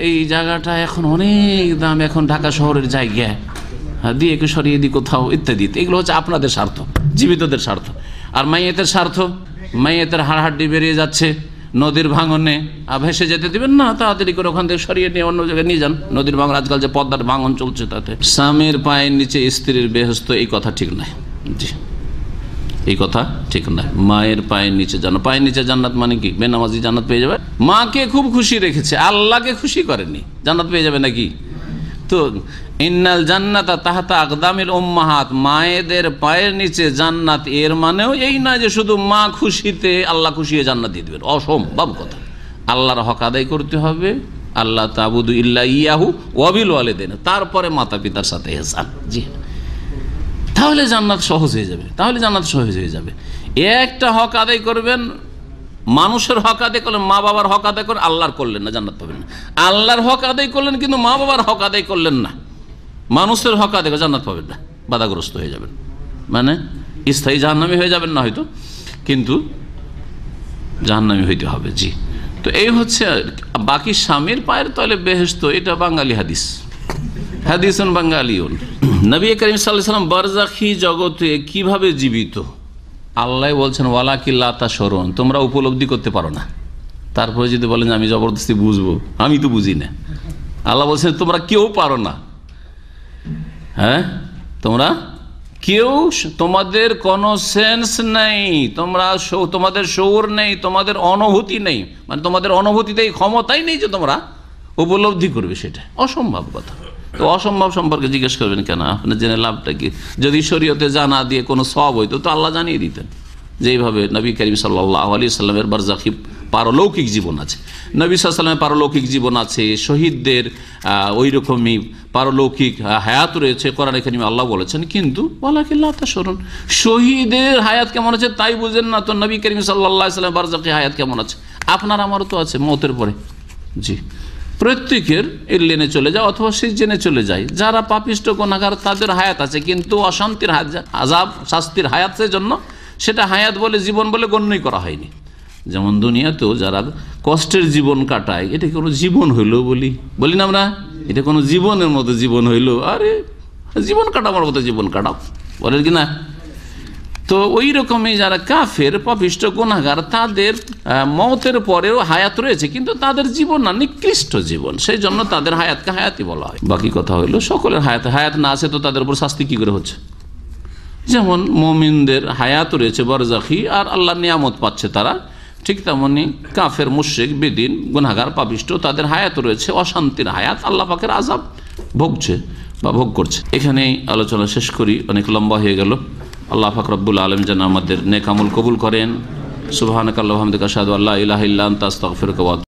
এই জায়গাটা এখন অনেক দাম এখন ঢাকা শহরের জায়গা। হ্যাঁ, দিয়ে একে সরিয়ে দিই কোথাও ইত্যাদি। এগুলো হচ্ছে আপনাদের স্বার্থ জীবিতদের স্বার্থ। আর মাইয়েতের স্বার্থ মাইয়েতের হাড়হাড্ডি বেরিয়ে যাচ্ছে নদীর ভাঙনে। আর ভেসে যেতে দিবেন না তাড়াতাড়ি করে ওখান থেকে সরিয়ে নিয়ে অন্য জায়গায় নিয়ে যান। নদীর ভাঙন আজকাল যে পদ্মার ভাঙন চলছে তাতে। স্বামীর পায়ের নিচে স্ত্রীর বেহস্ত এই কথা ঠিক নয় জি। এই কথা ঠিক নয়। মায়ের পায়ের নিচে জান্নাত। পায়ের নিচে জান্নাত মানে কি? বেনামাজি জান্নাত পেয়ে যাবে? মাকে খুব খুশি রেখেছে। আল্লাহকে খুশি করেনি। জান্নাত পেয়ে যাবে নাকি? তো ইন্নাল জান্নাতা তাহাতা আকদামিল উম্মাহাত। মায়েদের পায়ের নিচে জান্নাত, এর মানেও এই না যে শুধু মা খুশিতে আল্লাহ খুশিয়ে জান্নাত দিয়ে দেবেন। অসম্ভব কথা। আল্লাহর হক আদায় করতে হবে। আল্লাহ তাবুদু ইল্লা ইয়াহু ওয়াবিল ওয়ালেদেন তারপরে মাতা পিতার সাথে হেসান জি। তাহলে জান্নাত সহজ হয়ে যাবে, তাহলে জান্নাত সহজ হয়ে যাবে। একটা হক আদায় করবেন, মানুষের হক আদায় করলেন মা বাবার হক আদায় করেন আল্লাহর করলেন না, জান্নাত পাবেন না। আল্লাহর হক আদায় করলেন কিন্তু মা বাবার হক আদায় করলেন না। মানুষের হক আদায় জান্নাত পাবেন না, বাধাগ্রস্ত হয়ে যাবেন। মানে স্থায়ী জাহান্নামি হয়ে যাবেন না হয়তো, কিন্তু জাহান্নামি হইতে হবে, জি। তো এই হচ্ছে বাকি স্বামীর পায়ের তলে বেহেস্ত এটা বাঙালি হাদিস। হাদিসন বাঙালিউন নবী করিম সাল্লাম বারজাখি জগতে কীভাবে জীবিত? আল্লাহ বলছেন ওয়ালা কিল্লাতা স্মরণ তোমরা উপলব্ধি করতে পারো না। তারপরে যদি বলেন, আমি জবরদস্তি বুঝব আমি তো বুঝি না। আল্লাহ বলছেন, তোমরা কেউ পারো না। হ্যাঁ? তোমরা কেউ তোমাদের কোনো সেন্স নেই। তোমরা তোমাদের শৌর নেই, তোমাদের অনুভূতি নেই। মানে তোমাদের অনুভূতিতে ক্ষমতাই নেই যে তোমরা উপলব্ধি করবে সেটা। অসম্ভব কথা। অসম্ভব সম্পর্কে জিজ্ঞেস করবেন কেন? আপনার জেনে লাভটা কি? যদি শরীয়তে জানা দিয়ে কোনো সব হইতো, তো আল্লাহ জানিয়ে দিতেন যেইভাবে নবী করিম সাল্লাহ আলী সাল্লামের বারজাকি পারলৌকিক জীবন আছে। নবী সাল্লামের পারলৌকিক জীবন আছে, শহীদদের ওই রকমই পারলৌকিক হায়াত রয়েছে, কোরআন এখানে আল্লাহ বলেছেন, কিন্তু ওয়ালাকিল্লাহ স্মরণ শহীদের হায়াত কেমন আছে তাই বুঝেন না তো নবী করিম সাল্লাহ সাল্লাম বারজাকি হায়াত কেমন আছে? আপনার আমারও তো আছে, মতের পরে। জি। প্রত্যেকের লেনে চলে যায় অথবা সেই জেনে চলে যায়। যারা পাপিষ্ট গোনাগার তাদের হায়াত আছে, কিন্তু অশান্তির আজাব শাস্তির হায়াতের জন্য সেটা হায়াত বলে, জীবন বলে গণ্যই করা হয়নি। যেমন দুনিয়াতেও যারা কষ্টের জীবন কাটায়, এটা কোনো জীবন হইল বলি। বলি না আমরা? এটা কোনো জীবনের মতো জীবন হইল আরে, জীবন কাটাবার মতো জীবন কাটাও। বলেন কি না? তো ওই রকমই যারা কাফের, পাপিষ্ট গুণাগার তাদের মতের পরেও হায়াত রয়েছে, কিন্তু তাদের জীবন না, নিকৃষ্ট জীবন। সেই জন্য তাদের হায়াতকে হায়াতি বলা হয়। বাকি কথা হইল, সকলের হায়াত হায়াত না আছে তো তাদের উপর শাস্তি কি করে হচ্ছে? যেমন মমিনদের হায়াত রয়েছে বরজাখি, আর আল্লাহ নিয়ামত পাচ্ছে তারা, ঠিক তেমনি কাফের, মুশ্রিক, বেদিন গুনাগার পাপিষ্ট, তাদের হায়াত রয়েছে, অশান্তির হায়াত, আল্লাহ পাকের আজাব ভোগছে বা ভোগ করছে। এখানেই আলোচনা শেষ করি, অনেক লম্বা হয়ে গেল। আল্লাহ ফাকরবুল আলম যেন আমাদের নেকামুল কবুল করেন। সুবাহ আল্লাহ আল্লাহ ইলাহ ইল্লাহ তাস্তফির